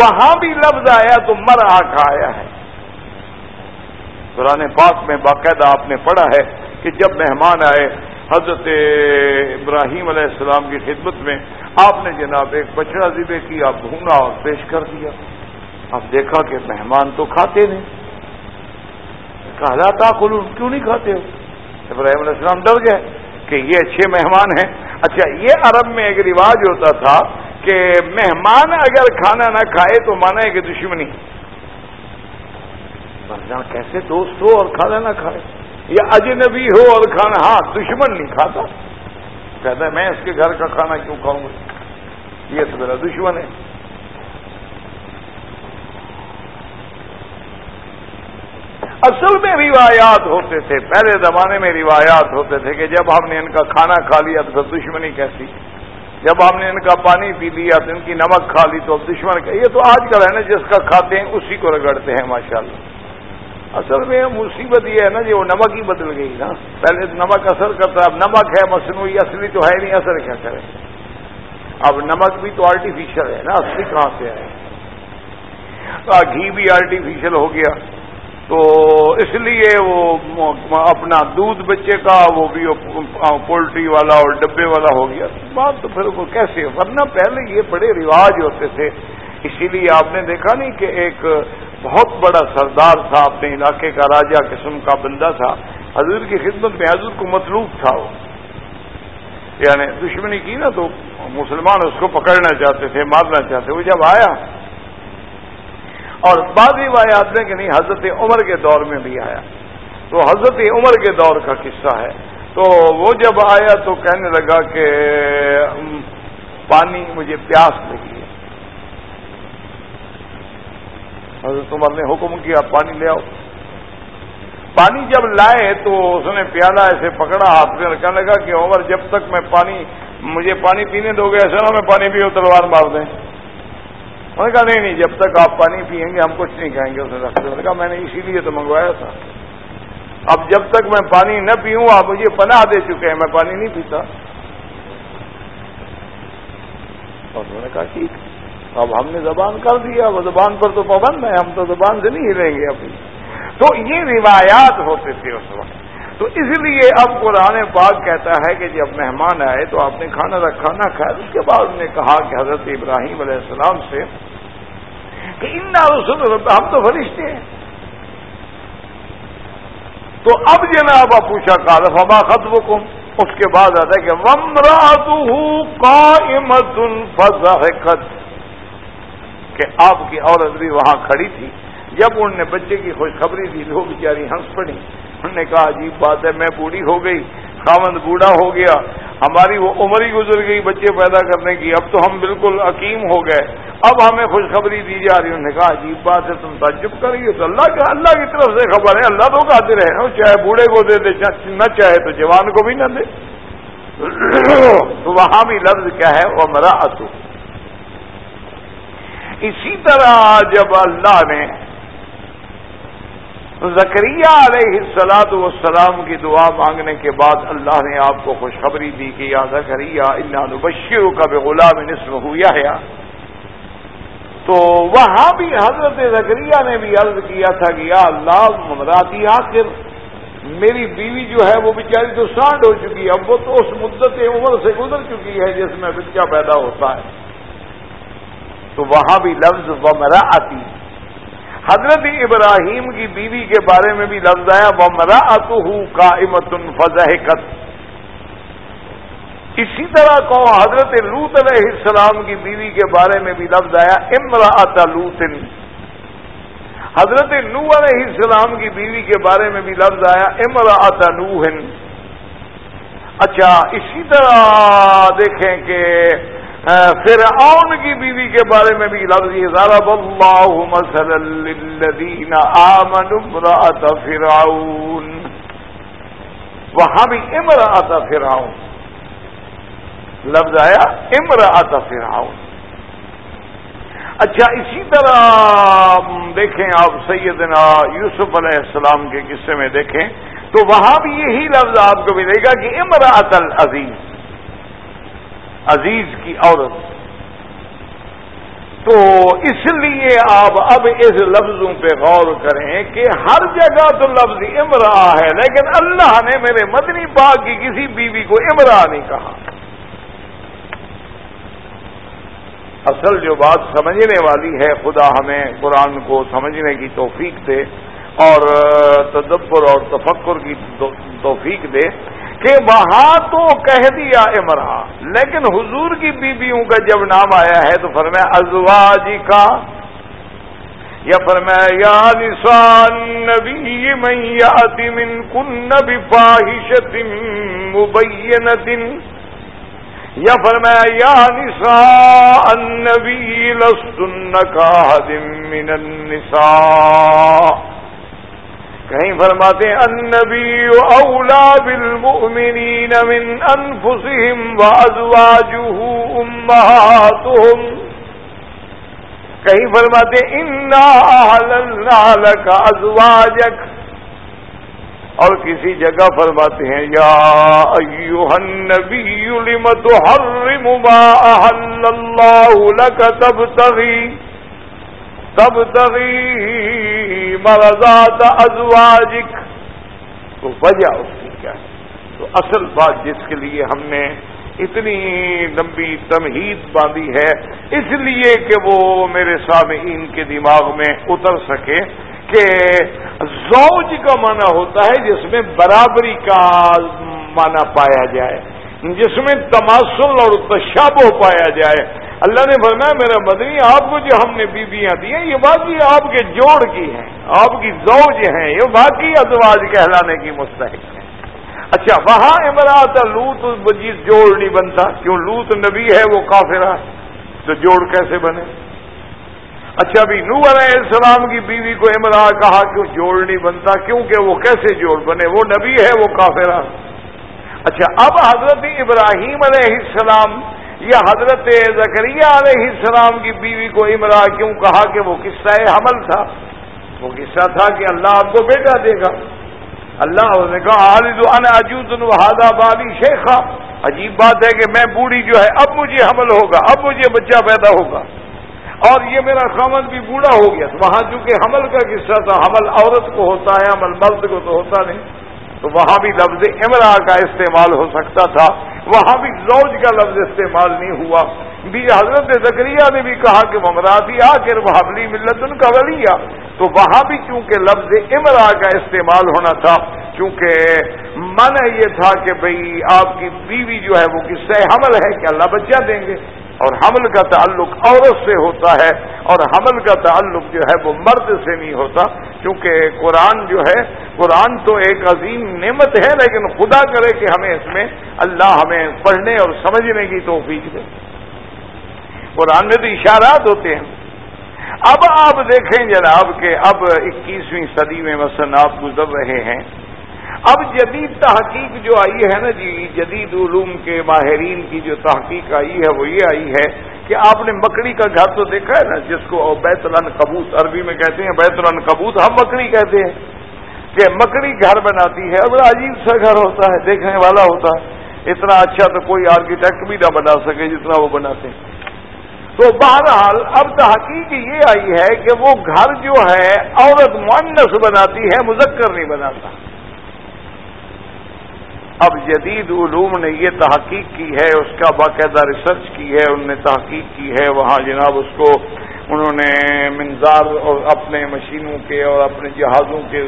وہاں بھی لفظ آیا تو مر کا آیا ہے. قرآن پاک میں باقاعدہ آپ نے پڑھا ہے کہ جب مہمان آئے حضرت ابراہیم علیہ السلام کی خدمت میں، آپ نے جناب ایک بچڑا ذبے کیا، بھونا اور پیش کر دیا۔ اب دیکھا کہ مہمان تو کھاتے نہیں۔ کہا تھا کیوں نہیں کھاتے ہو؟ ابراہیم علیہ السلام ڈر گئے کہ یہ اچھے مہمان ہیں۔ اچھا یہ عرب میں ایک رواج ہوتا تھا کہ مہمان اگر کھانا نہ کھائے تو مانا ہے کہ دشمنی کیسے دوست ہو اور کھانا نہ کھائے؟ یا اجنبی ہو اور کھانا ہاں دشمن نہیں کھاتا۔ کہتا ہے، میں اس کے گھر کا کھانا کیوں کھاؤں گا؟ یہ تو میرا دشمن ہے۔ اصل میں روایات ہوتے تھے، پہلے زمانے میں روایات ہوتے تھے کہ جب ہم نے ان کا کھانا کھا لیا تو پھر دشمنی کیسی؟ جب ہم نے ان کا پانی پی لیا تو ان کی نمک کھا لی تو اب دشمن یہ تو آج کل ہے نا جس کا کھاتے ہیں اسی کو رگڑتے ہیں، ماشاءاللہ۔ اصل میں مصیبت یہ ہے نا جی وہ نمک ہی بدل گئی نا۔ پہلے نمک اثر کرتا، اب نمک ہے مصنوعی، اصلی تو ہے نہیں، اثر کیا کرے؟ اب نمک بھی تو آرٹیفیشل ہے نا، اصلی کہاں سے ہے گھی بھی آرٹیفیشل ہو گیا۔ تو اس لیے وہ اپنا دودھ بچے کا، وہ بھی پولٹری والا اور ڈبے والا ہو گیا۔ بات تو پھر وہ کیسے؟ ورنہ پہلے یہ بڑے رواج ہوتے تھے۔ اسی لیے آپ نے دیکھا نہیں کہ ایک بہت بڑا سردار تھا اپنے علاقے کا راجا قسم کا بندہ تھا۔ حضور کی خدمت میں حضور کو مطلوب تھا وہ۔ یعنی دشمنی کی نا تو مسلمان اس کو پکڑنا چاہتے تھے، مارنا چاہتے وہ جب آیا اور بعد ہی آتے ہیں کہ نہیں، حضرت عمر کے دور میں بھی آیا۔ تو حضرت عمر کے دور کا قصہ ہے۔ تو وہ جب آیا تو کہنے لگا کہ پانی مجھے پیاس لگی۔ حضرت عمر نے حکم کیا، پانی لے آؤ۔ پانی جب لائے تو اس نے پیالہ ایسے پکڑا، ہاتھ میں کہنے لگا کہ عمر جب تک میں پانی، مجھے پانی پینے دو گے، ایسا نہ میں پانی پیو تلوار مار دیں۔ انہوں نے کہا، نہیں نہیں، جب تک آپ پانی پیئیں گے، ہم کچھ نہیں کہیں گے۔ اس نے کہا، میں نے اسی لیے تو منگوایا تھا۔ اب جب تک میں پانی نہ پیوں، آپ مجھے پناہ دے چکے ہیں، میں پانی نہیں پیتا۔ اور انہوں نے کہا، ٹھیک۔ اب ہم نے زبان کر دیا وہ زبان پر تو پابند ہے ہم تو زبان سے نہیں ہلیں گے اپنی تو یہ روایات ہوتے تھے اس وقت۔ تو اس لیے اب قرآن پاک کہتا ہے کہ جب مہمان آئے تو آپ نے کھانا رکھا نہ کھایا۔ اس کے بعد نے کہا کہ حضرت ابراہیم علیہ السلام سے کہ ان رسول ہم تو فرشتے ہیں۔ تو اب جناب پوچھا کال فبا خطب اس کے بعد آتا ہے کہ ومرات کا کہ آپ کی عورت بھی وہاں کھڑی تھی۔ جب انہوں نے بچے کی خوشخبری دی وہ بیچاری ہنس پڑی۔ انہوں نے کہا، عجیب بات ہے، میں بوڑھی ہو گئی، خامند بوڑھا ہو گیا۔ ہماری وہ عمر ہی گزر گئی بچے پیدا کرنے کی۔ اب تو ہم بالکل عقیم ہو گئے۔ اب ہمیں خوشخبری دی جا رہی انہوں نے کہا، عجیب بات ہے، تم تعجب کر رہی ہو۔ تو اللہ کا اللہ کی طرف سے خبر ہے۔ اللہ تو قادر ہے۔ چاہے بوڑھے کو دے دے، نہ چاہے تو جوان کو بھی نہ دے۔ تو وہاں بھی لفظ کیا ہے وہ مرا اسی طرح جب اللہ نے زکریہ علیہ السلاط والسلام کی دعا مانگنے کے بعد اللہ نے آپ کو خوشخبری دی کہ یا زکریہ اللہ بشیر کا بے غلام نصف ہوا ہے تو وہاں بھی حضرت زکریہ نے بھی عرض کیا تھا کہ یا اللہ ممراتی آخر، میری بیوی جو ہے وہ بیچاری تو سانڈ ہو چکی ہے، اب وہ تو اس مدت عمر سے گزر چکی ہے جس میں بچہ پیدا ہوتا ہے۔ تو وہاں بھی لفظ ومرا آتی حضرت ابراہیم کی بیوی کے بارے میں بھی لفظ آیا ومرا اتو کا امتن فضحکت۔ اسی طرح کو حضرت لوت علیہ السلام کی بیوی کے بارے میں بھی لفظ آیا امرا لوتن حضرت نو علیہ السلام کی بیوی کے بارے میں بھی لفظ آیا امرا نوہن اچھا اسی طرح دیکھیں کہ فرعون کی بیوی کے بارے میں بھی لفظ ضرب اللہ مثلا للذین آمنوا امرأت فرعون۔ وہاں بھی امرأت فرعون۔ لفظ آیا امرأت فرعون۔ اچھا اسی طرح دیکھیں آپ سیدنا یوسف علیہ السلام کے قصے میں دیکھیں تو وہاں بھی یہی لفظ آپ کو ملے گا کہ امراط العزیز۔ عزیز کی عورت۔ تو اس لیے آپ اب اس لفظوں پہ غور کریں کہ ہر جگہ تو لفظ امرا ہے، لیکن اللہ نے میرے مدنی پاک کی کسی بیوی کو امرا نہیں کہا۔ اصل جو بات سمجھنے والی ہے، خدا ہمیں قرآن کو سمجھنے کی توفیق دے اور تدبر اور تفکر کی توفیق دے۔ کہ وہاں تو کہہ دیا امرا لیکن حضور کی بیویوں کا جب نام آیا ہے تو فرمایا ازواجی کا یا فرمایا، یا نسان نبی من یاتی من کن بفاحشت مبینت یا فرمایا، یا نساء النبی لستن کا من النساء۔ کہیں فرماتے ہیں، النبی اولا بالمؤمنین من انفسهم وازواجه امہاتهم کہیں فرماتے ہیں، انا احللنا لك ازواجك اور کسی جگہ فرماتے ہیں، یا ایوہ النبی لم تحرم ما احل اللہ لك تبتغی۔ تبتغی مرضات ازواجک۔ تو وجہ اس کی کیا ہے؟ تو اصل بات جس کے لیے ہم نے اتنی لمبی تمہید باندھی ہے، اس لیے کہ وہ میرے سامعین کے دماغ میں اتر سکے کہ زوج کا معنی ہوتا ہے جس میں برابری کا معنی پایا جائے، جس میں تماسل اور تشابہ پایا جائے۔ اللہ نے فرمایا میرا مدنی، آپ کو جو ہم نے بیویاں دی ہیں، یہ باقی آپ کے جوڑ کی ہیں، آپ کی زوج ہیں، یہ باقی ازواج کہلانے کی مستحق ہیں۔ اچھا وہاں امراط لوت بجیز جوڑ نہیں بنتا، کیوں؟ لوت نبی ہے، وہ کافرہ تو جوڑ کیسے بنے؟ اچھا ابھی نو علیہ السلام کی بیوی کو امرا کہا، کیوں؟ جوڑ نہیں بنتا، کیونکہ وہ کیسے جوڑ بنے؟ وہ نبی ہے، وہ کافرہ اچھا اب حضرت ابراہیم علیہ السلام یا حضرت زکریہ علیہ السلام کی بیوی کو امرا کیوں کہا کہ وہ قصہ حمل تھا؟ وہ قصہ تھا کہ اللہ آپ کو بیٹا دے گا۔ اللہ نے کہا عالد ان اجود الحادہ بالی شیخا۔ عجیب بات ہے کہ میں بوڑھی جو ہے، اب مجھے حمل ہوگا، اب مجھے بچہ پیدا ہوگا۔ اور یہ میرا خامد بھی بوڑھا ہو گیا۔ وہاں چونکہ حمل کا قصہ تھا، حمل عورت کو ہوتا ہے، حمل مرد کو تو ہوتا نہیں۔ تو وہاں بھی لفظ امرا کا استعمال ہو سکتا تھا، وہاں بھی زوج کا لفظ استعمال نہیں ہوا۔ بھی حضرت زکریہ نے بھی کہا کہ ممراتی آ کر حبلی ملت ان کا ولیہ۔ تو وہاں بھی چونکہ لفظ امرا کا استعمال ہونا تھا، چونکہ من یہ تھا کہ بھئی آپ کی بیوی جو ہے وہ کس سے حمل ہے کہ اللہ بچہ دیں گے؟ اور حمل کا تعلق عورت سے ہوتا ہے اور حمل کا تعلق جو ہے وہ مرد سے نہیں ہوتا کیونکہ قرآن جو ہے، قرآن تو ایک عظیم نعمت ہے، لیکن خدا کرے کہ ہمیں اس میں اللہ ہمیں پڑھنے اور سمجھنے کی توفیق دے۔ قرآن میں تو اشارات ہوتے ہیں۔ اب آپ دیکھیں جناب کہ اب اکیسویں صدی میں مثلا آپ گزر رہے ہیں۔ اب جدید تحقیق جو آئی ہے نا جی جدید علوم کے ماہرین کی جو تحقیق آئی ہے، وہ یہ آئی ہے کہ آپ نے مکڑی کا گھر تو دیکھا ہے نا، جس کو بیت الن کبوت عربی میں کہتے ہیں، بیت الن کبوت ہم مکڑی کہتے ہیں کہ مکڑی گھر بناتی ہے بڑا عجیب سا گھر ہوتا ہے، دیکھنے والا ہوتا ہے۔ اتنا اچھا تو کوئی آرکیٹیکٹ بھی نہ بنا سکے جتنا وہ بناتے ہیں۔ تو بہرحال اب تحقیق یہ آئی ہے کہ وہ گھر جو ہے، عورت معنس بناتی ہے، مذکر نہیں بناتا۔ اب جدید علوم نے یہ تحقیق کی ہے، اس کا باقاعدہ ریسرچ کی ہے، انہوں نے تحقیق کی ہے، وہاں جناب اس کو انہوں نے منظار اور اپنے مشینوں کے اور اپنے جہازوں کے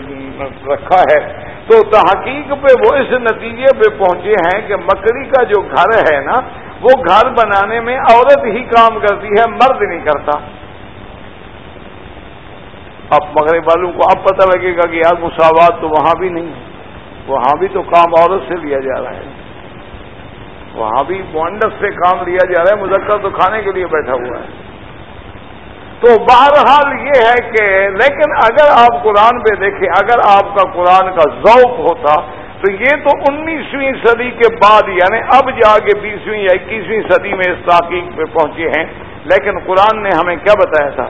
رکھا ہے۔ تو تحقیق پہ وہ اس نتیجے پہ پہنچے ہیں کہ مکڑی کا جو گھر ہے نا، وہ گھر بنانے میں عورت ہی کام کرتی ہے، مرد نہیں کرتا۔ اب مغرب والوں کو اب پتہ لگے گا کہ یار مساوات تو وہاں بھی نہیں ہے۔ وہاں بھی تو کام عورت سے لیا جا رہا ہے۔ وہاں بھی مونڈس سے کام لیا جا رہا ہے، مذکر تو کھانے کے لیے بیٹھا ہوا ہے۔ تو بہرحال یہ ہے کہ لیکن اگر آپ قرآن پہ دیکھیں، اگر آپ کا قرآن کا ذوق ہوتا، تو یہ تو انیسویں صدی کے بعد یعنی اب جا کے بیسویں یا اکیسویں صدی میں اس تحقیق پہ پہنچے ہیں۔ لیکن قرآن نے ہمیں کیا بتایا تھا؟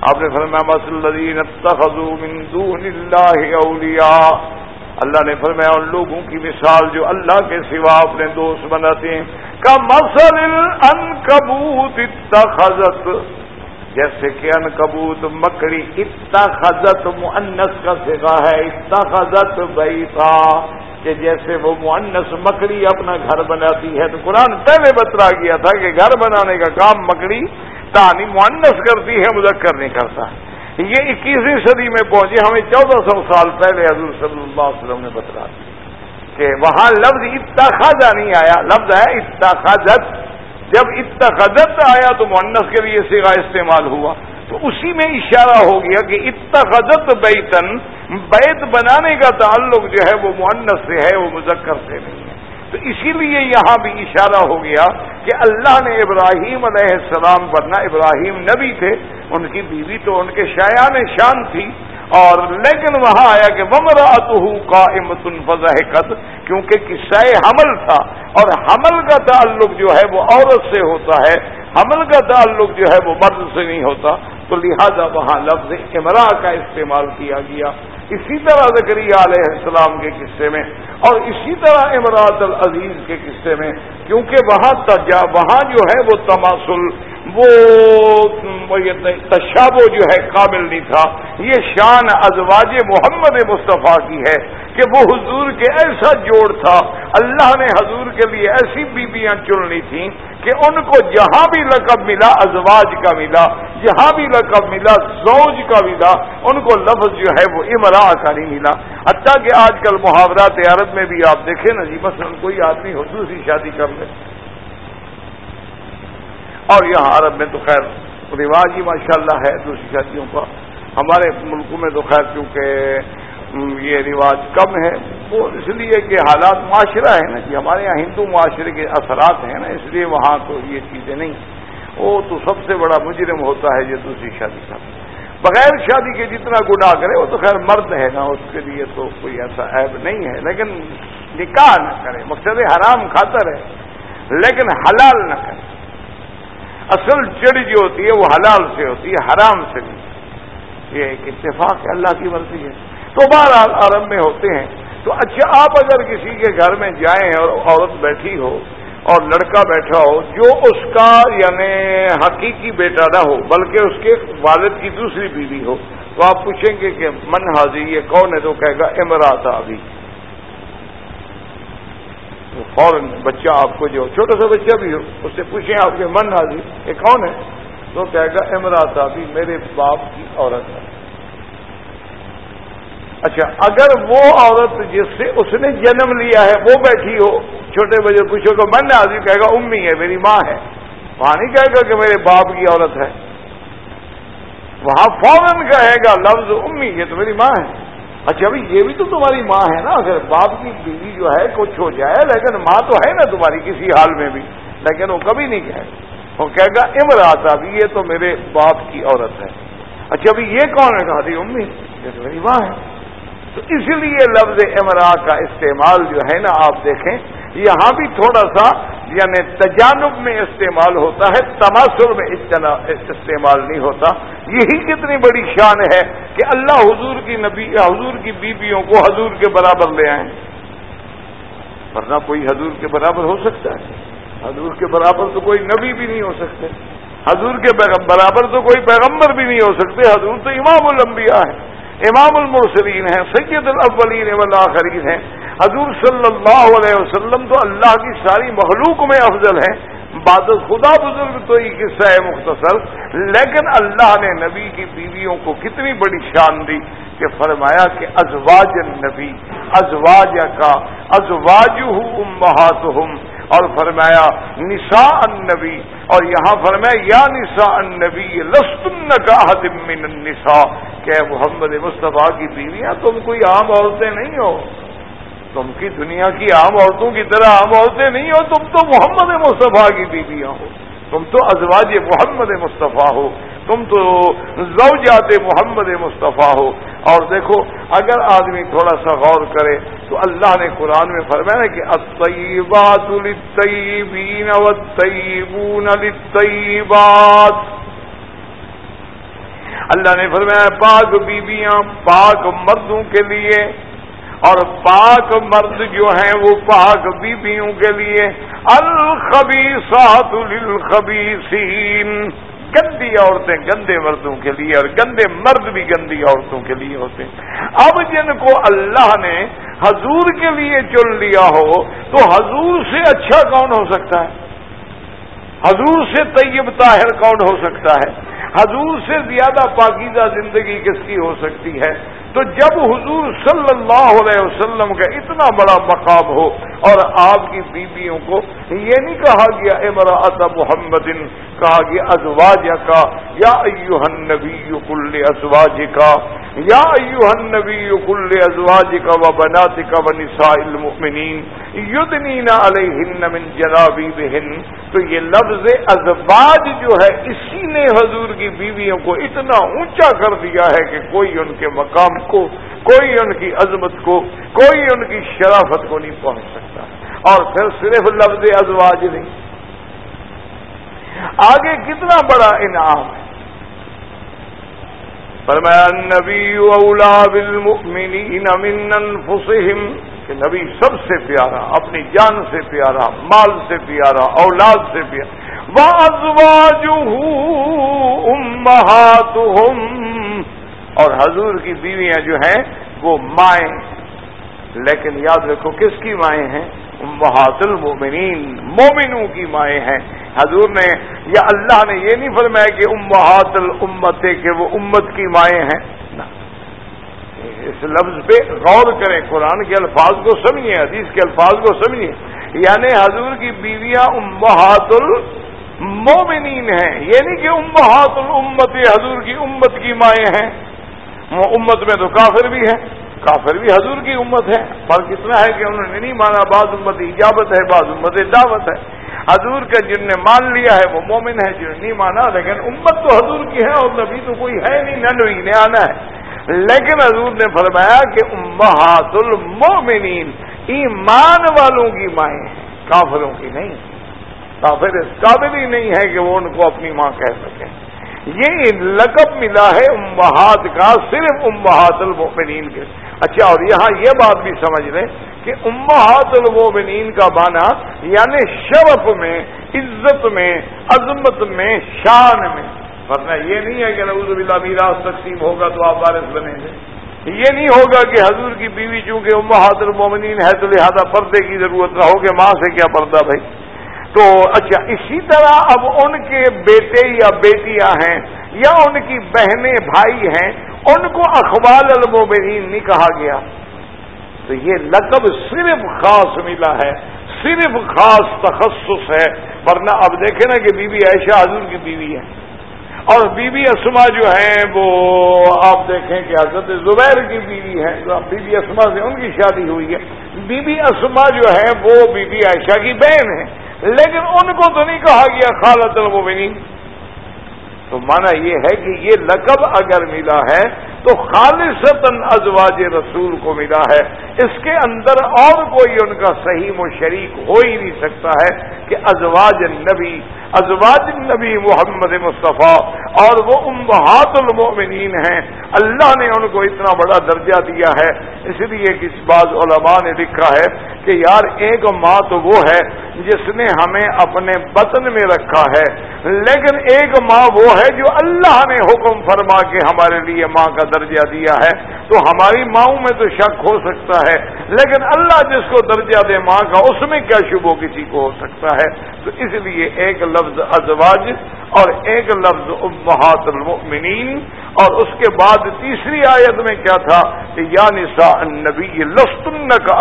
آپ نے فرمایا من دون اللہ اولیاء اللہ نے فرمایا، ان لوگوں کی مثال جو اللہ کے سوا اپنے دوست بناتے ہیں۔ کا مسل ان کبوت اتنا جیسے کہ ان کبوت مکڑی اتنا خزت معنس کا سگا ہے۔ اتنا خزت بھائی تھا کہ جیسے وہ معنس مکڑی اپنا گھر بناتی ہے۔ تو قرآن پہلے بتلا گیا تھا کہ گھر بنانے کا کام مکڑی تانی معنس کرتی ہے، مذکر نہیں کرتا۔ یہ اکیسویں صدی میں پہنچے ہمیں چودہ سو سال پہلے حضور صلی اللہ علیہ وسلم نے بتلا کہ وہاں لفظ اتخذا نہیں آیا، لفظ ہے اتخذت۔ جب اتخذت آیا تو مونس کے لیے سگا استعمال ہوا۔ تو اسی میں اشارہ ہو گیا کہ اتخذت بیتن، بیت بنانے کا تعلق جو ہے وہ مونس سے ہے، وہ مذکر سے نہیں۔ تو اسی لیے یہاں بھی اشارہ ہو گیا کہ اللہ نے ابراہیم علیہ السلام، ورنہ ابراہیم نبی تھے، ان کی بیوی تو ان کے شایان شان تھی، اور لیکن وہاں آیا کہ ومرا کا امتن فضحت کیونکہ قصہ حمل تھا، اور حمل کا تعلق جو ہے وہ عورت سے ہوتا ہے، حمل کا تعلق جو ہے وہ مرد سے نہیں ہوتا، تو لہذا وہاں لفظ امرا کا استعمال کیا گیا۔ اسی طرح زکریہ علیہ السلام کے قصے میں اور اسی طرح امراط العزیز کے قصے میں، کیونکہ وہاں تجا وہاں جو ہے وہ تماسل وہ تشابو جو ہے، قابل نہیں تھا۔ یہ شان ازواج محمد مصطفیٰ کی ہے کہ وہ حضور کے ایسا جوڑ تھا۔ اللہ نے حضور کے لیے ایسی بیویاں چن لی تھیں کہ ان کو جہاں بھی لقب ملا، ازواج کا ملا، جہاں بھی لقب ملا، زوج کا ملا، ان کو لفظ جو ہے وہ امرا کا نہیں ملا۔ حتیٰ کہ آج کل محاورات عرب میں بھی آپ دیکھیں نا جی مثلا کوئی آدمی ہو دوسری شادی کر لے۔ اور یہاں عرب میں تو خیر رواج ہی ماشاءاللہ ہے دوسری شادیوں کا۔ ہمارے ملکوں میں تو خیر کیونکہ یہ رواج کم ہے۔ وہ اس لیے کہ حالات معاشرہ ہے نا جی ہمارے یہاں ہندو معاشرے کے اثرات ہیں نا، اس لیے وہاں تو یہ چیزیں نہیں۔ وہ تو سب سے بڑا مجرم ہوتا ہے یہ دوسری شادی کا۔ بغیر شادی کے جتنا گناہ کرے، وہ تو خیر مرد ہے نا، اس کے لیے تو کوئی ایسا عیب نہیں ہے۔ لیکن نکاح نہ کرے، مقصد حرام کھاتا رہے لیکن حلال نہ کرے۔ اصل چڑ جو ہوتی ہے وہ حلال سے ہوتی ہے، حرام سے نہیں۔ یہ ایک اتفاق ہے، اللہ کی مرضی ہے۔ تو بہرحال عرب میں ہوتے ہیں۔ تو اچھا آپ اگر کسی کے گھر میں جائیں اور عورت بیٹھی ہو اور لڑکا بیٹھا ہو، جو اس کا یعنی حقیقی بیٹا نہ ہو، بلکہ اس کے والد کی دوسری بیوی ہو، تو آپ پوچھیں گے کہ من حاضی یہ کون ہے؟ تو کہے گا امراط ابھی فوراً بچہ آپ کو جو چھوٹا سا بچہ بھی ہو، اس سے پوچھیں آپ کے من حاضی یہ کون ہے؟ تو کہے گا امراط ابھی میرے باپ کی عورت ہے۔ اچھا اگر وہ عورت جس سے اس نے جنم لیا ہے، وہ بیٹھی ہو، چھوٹے بچے پوچھو کہ من آدمی کہے گا، امی ہے، میری ماں ہے۔ وہاں نہیں کہے گا کہ میرے باپ کی عورت ہے۔ وہاں فوراً کہے گا، لفظ امی یہ تو میری ماں ہے۔ اچھا ابھی یہ بھی تو تمہاری ماں ہے نا، اگر باپ کی بیوی جو ہے، کچھ ہو جائے، لیکن ماں تو ہے نا تمہاری کسی حال میں بھی، لیکن وہ کبھی نہیں کہے وہ کہے گا امراط ابھی یہ تو میرے باپ کی عورت ہے۔ اچھا ابھی یہ کون ہے؟ کہا، دی امی، یہ تو میری ماں ہے۔ تو اس لیے لفظ امرا کا استعمال جو ہے نا، آپ دیکھیں۔ یہاں بھی تھوڑا سا یعنی تجانب میں استعمال ہوتا ہے تماسر میں استعمال نہیں ہوتا۔ یہی کتنی بڑی شان ہے کہ اللہ حضور کی نبی، حضور کی بیویوں کو حضور کے برابر لے آئیں۔ ورنہ کوئی حضور کے برابر ہو سکتا ہے۔ حضور کے برابر تو کوئی نبی بھی نہیں ہو سکتے۔ حضور کے برابر تو کوئی پیغمبر بھی نہیں ہو سکتے۔ حضور تو امام الانبیاء ہے امام المرسلین ہیں، سید الاولین والآخرین ہیں۔ حضور صلی اللہ علیہ وسلم تو اللہ کی ساری مخلوق میں افضل ہیں۔ بعد خدا بزرگ تو یہ قصہ ہے مختصر۔ لیکن اللہ نے نبی کی بیویوں کو کتنی بڑی شان دی کہ فرمایا کہ ازواج النبی، ازواج کا ازواج ہوں اور فرمایا، نساء النبی۔ اور یہاں فرمایا، یا نساء النبی، لستن کا من النساء۔ کہ محمد مصطفیٰ کی بیویاں تم کوئی عام عورتیں نہیں ہو۔ تم کی دنیا کی عام عورتوں کی طرح عام عورتیں نہیں ہو، تم تو محمد مصطفیٰ کی بیویاں ہو۔ تم تو ازواج محمد مصطفیٰ ہو۔ تم تو زوجات محمد مصطفیٰ ہو۔ اور دیکھو، اگر آدمی تھوڑا سا غور کرے تو اللہ نے قرآن میں فرمایا کہ الطیبات للطیبین والطیبون للطیبات۔ اللہ نے فرمایا، پاک بیویاں پاک مردوں کے لیے اور پاک مرد جو ہیں وہ پاک بیویوں کے لیے الخبیسات للخبیسین گندی عورتیں گندے مردوں کے لیے اور گندے مرد بھی گندی عورتوں کے لیے ہوتے ہیں۔ اب جن کو اللہ نے حضور کے لیے چن لیا ہو، تو حضور سے اچھا کون ہو سکتا ہے؟ حضور سے طیب طاہر کون ہو سکتا ہے؟ حضور سے زیادہ پاکیزہ زندگی کس کی ہو سکتی ہے؟ تو جب حضور صلی اللہ علیہ وسلم کا اتنا بڑا مقام ہو اور آپ کی بیویوں کو یہ نہیں کہا گیا امراط محمد، کہا گیا ازواج کا یا ایوہن نبی کل ازواج کا یا ایوہن نبی کل ازواج کا و بنات کا و نساء المؤمنین، یدنین علیہن من جنابی بہن تو یہ لفظ ازواج جو ہے، اسی نے حضور کی بیویوں کو اتنا اونچا کر دیا ہے کہ کوئی ان کے مقام کو، کوئی ان کی عظمت کو، کوئی ان کی شرافت کو نہیں پہنچ سکتا۔ اور پھر صرف لفظ ازواج نہیں۔ آگے کتنا بڑا انعام ہے۔ فرمایا نبی اولا بالمؤمنین من انفسهم کہ نبی سب سے پیارا، اپنی جان سے پیارا، مال سے پیارا، اولاد سے پیارا۔ وَأَزْوَاجُهُ أُمَّهَاتُهُمْ اور حضور کی بیویاں جو ہیں وہ مائیں۔ لیکن یاد رکھو کس کی مائیں ہیں؟ محاط المومنین مومنوں کی مائیں ہیں۔ حضور نے یا اللہ نے یہ نہیں فرمایا کہ امہات الامت کہ وہ امت کی مائیں ہیں۔ اس لفظ پہ غور کریں، قرآن کے الفاظ کو سمجھیں، حدیث کے الفاظ کو سمجھیں۔ یعنی حضور کی بیویاں امہات المومنین ہیں۔ یہ نہیں کہ امہات الامت حضور کی امت کی مائیں ہیں۔ امت میں تو کافر بھی ہے، کافر بھی حضور کی امت ہے۔ فرق اتنا ہے کہ انہوں نے نہیں مانا بعض امت اجابت ہے، بعض امت دعوت ہے۔ حضور کا جن نے مان لیا ہے، وہ مومن ہے، جن نے نہیں مانا، لیکن امت تو حضور کی ہے اور نبی تو کوئی ہے نہیں ننوی نے آنا ہے۔ لیکن حضور نے فرمایا کہ امہات المومنین ایمان والوں کی مائیں کافروں کی نہیں۔ کافر اس قابل ہی نہیں ہے کہ وہ ان کو اپنی ماں کہہ سکیں۔ یہ لقب ملا ہے امہات کا، صرف امہات المومنین کے۔ اچھا اور یہاں یہ بات بھی سمجھ لیں کہ امہات المومنین کا بانا یعنی شرف میں، عزت میں، عظمت میں، شان میں۔ ورنہ یہ نہیں ہے کہ نوز بلا میراث تقسیم ہوگا تو آپ وارث بنیں گے۔ یہ نہیں ہوگا کہ حضور کی بیوی چونکہ امہات المومنین ہے تو لہذا پردے کی ضرورت نہ ہو کہ ماں سے کیا پردہ بھائی؟ تو اچھا اسی طرح اب ان کے بیٹے یا بیٹیاں ہیں یا ان کی بہنیں بھائی ہیں، ان کو اخبال المومنین نہیں کہا گیا۔ تو یہ لقب صرف خاص ملا ہے، صرف خاص تخصص ہے۔ ورنہ اب دیکھیں نا کہ بی بی عائشہ حضور کی بیوی ہے۔ اور بی بی اسما جو ہیں، وہ آپ دیکھیں کہ حضرت زبیر کی بیوی ہے بی بی اسما سے ان کی شادی ہوئی ہے۔ بی بی اسما جو ہے وہ بی بی عائشہ کی بہن ہے لیکن ان کو تو نہیں کہا گیا خالد المومنین۔ تو مانا یہ ہے کہ یہ لقب اگر ملا ہے تو خالصتاً ازواج رسول کو ملا ہے۔ اس کے اندر اور کوئی ان کا صحیح و شریک ہو ہی نہیں سکتا ہے کہ ازواج نبی ازواج نبی محمد مصطفیٰ اور وہ امہات المؤمنین ہیں۔ اللہ نے ان کو اتنا بڑا درجہ دیا ہے۔ اس لیے کہ اس بعض علماء نے لکھا ہے کہ یار ایک ماں تو وہ ہے جس نے ہمیں اپنے بطن میں رکھا ہے۔ لیکن ایک ماں وہ ہے جو اللہ نے حکم فرما کے ہمارے لیے ماں کا درجہ دیا ہے تو ہماری ماؤں میں تو شک ہو سکتا ہے، لیکن اللہ جس کو درجہ دے ماں کا، اس میں کیا شبو کسی کو ہو سکتا ہے؟ تو اس لیے ایک لفظ ازواج اور ایک لفظ امہات المؤمنین۔ اور اس کے بعد تیسری آیت میں کیا تھا کہ یا نساء النبی لستن کا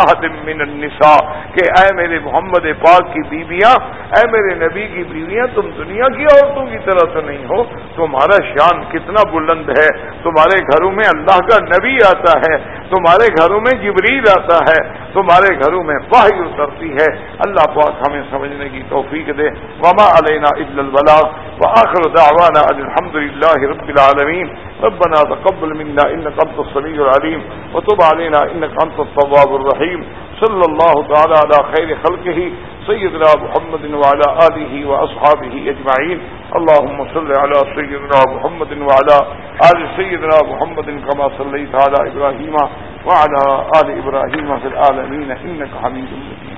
من النساء، کہ اے میرے محمد پاک کی بیویاں، اے میرے نبی کی بیویاں، تم دنیا کی عورتوں کی طرح تو نہیں ہو، تمہارا شان کتنا بلند ہے، تمہارے گھر گھروں میں اللہ کا نبی آتا ہے، تمہارے گھروں میں جبریل آتا ہے، تمہارے گھروں میں واحد اترتی ہے۔ اللہ پاک ہمیں سمجھنے کی توفیق دے۔ وما علینا الا البلاغ۔ واخر دعوانا الحمد لله رب العالمين۔ ربنا تقبل منا انك انت السميع العليم۔ وتب علينا انك انت التواب الرحيم۔ صلى الله تعالى على خير خلقه۔ سيدنا محمد وعلى اله واصحابه اجمعين اللهم صل على سيدنا محمد وعلى آل سيدنا محمد كما صليت على إبراهيم وعلى آل إبراهيم في العالمين إنك حميد مجيد.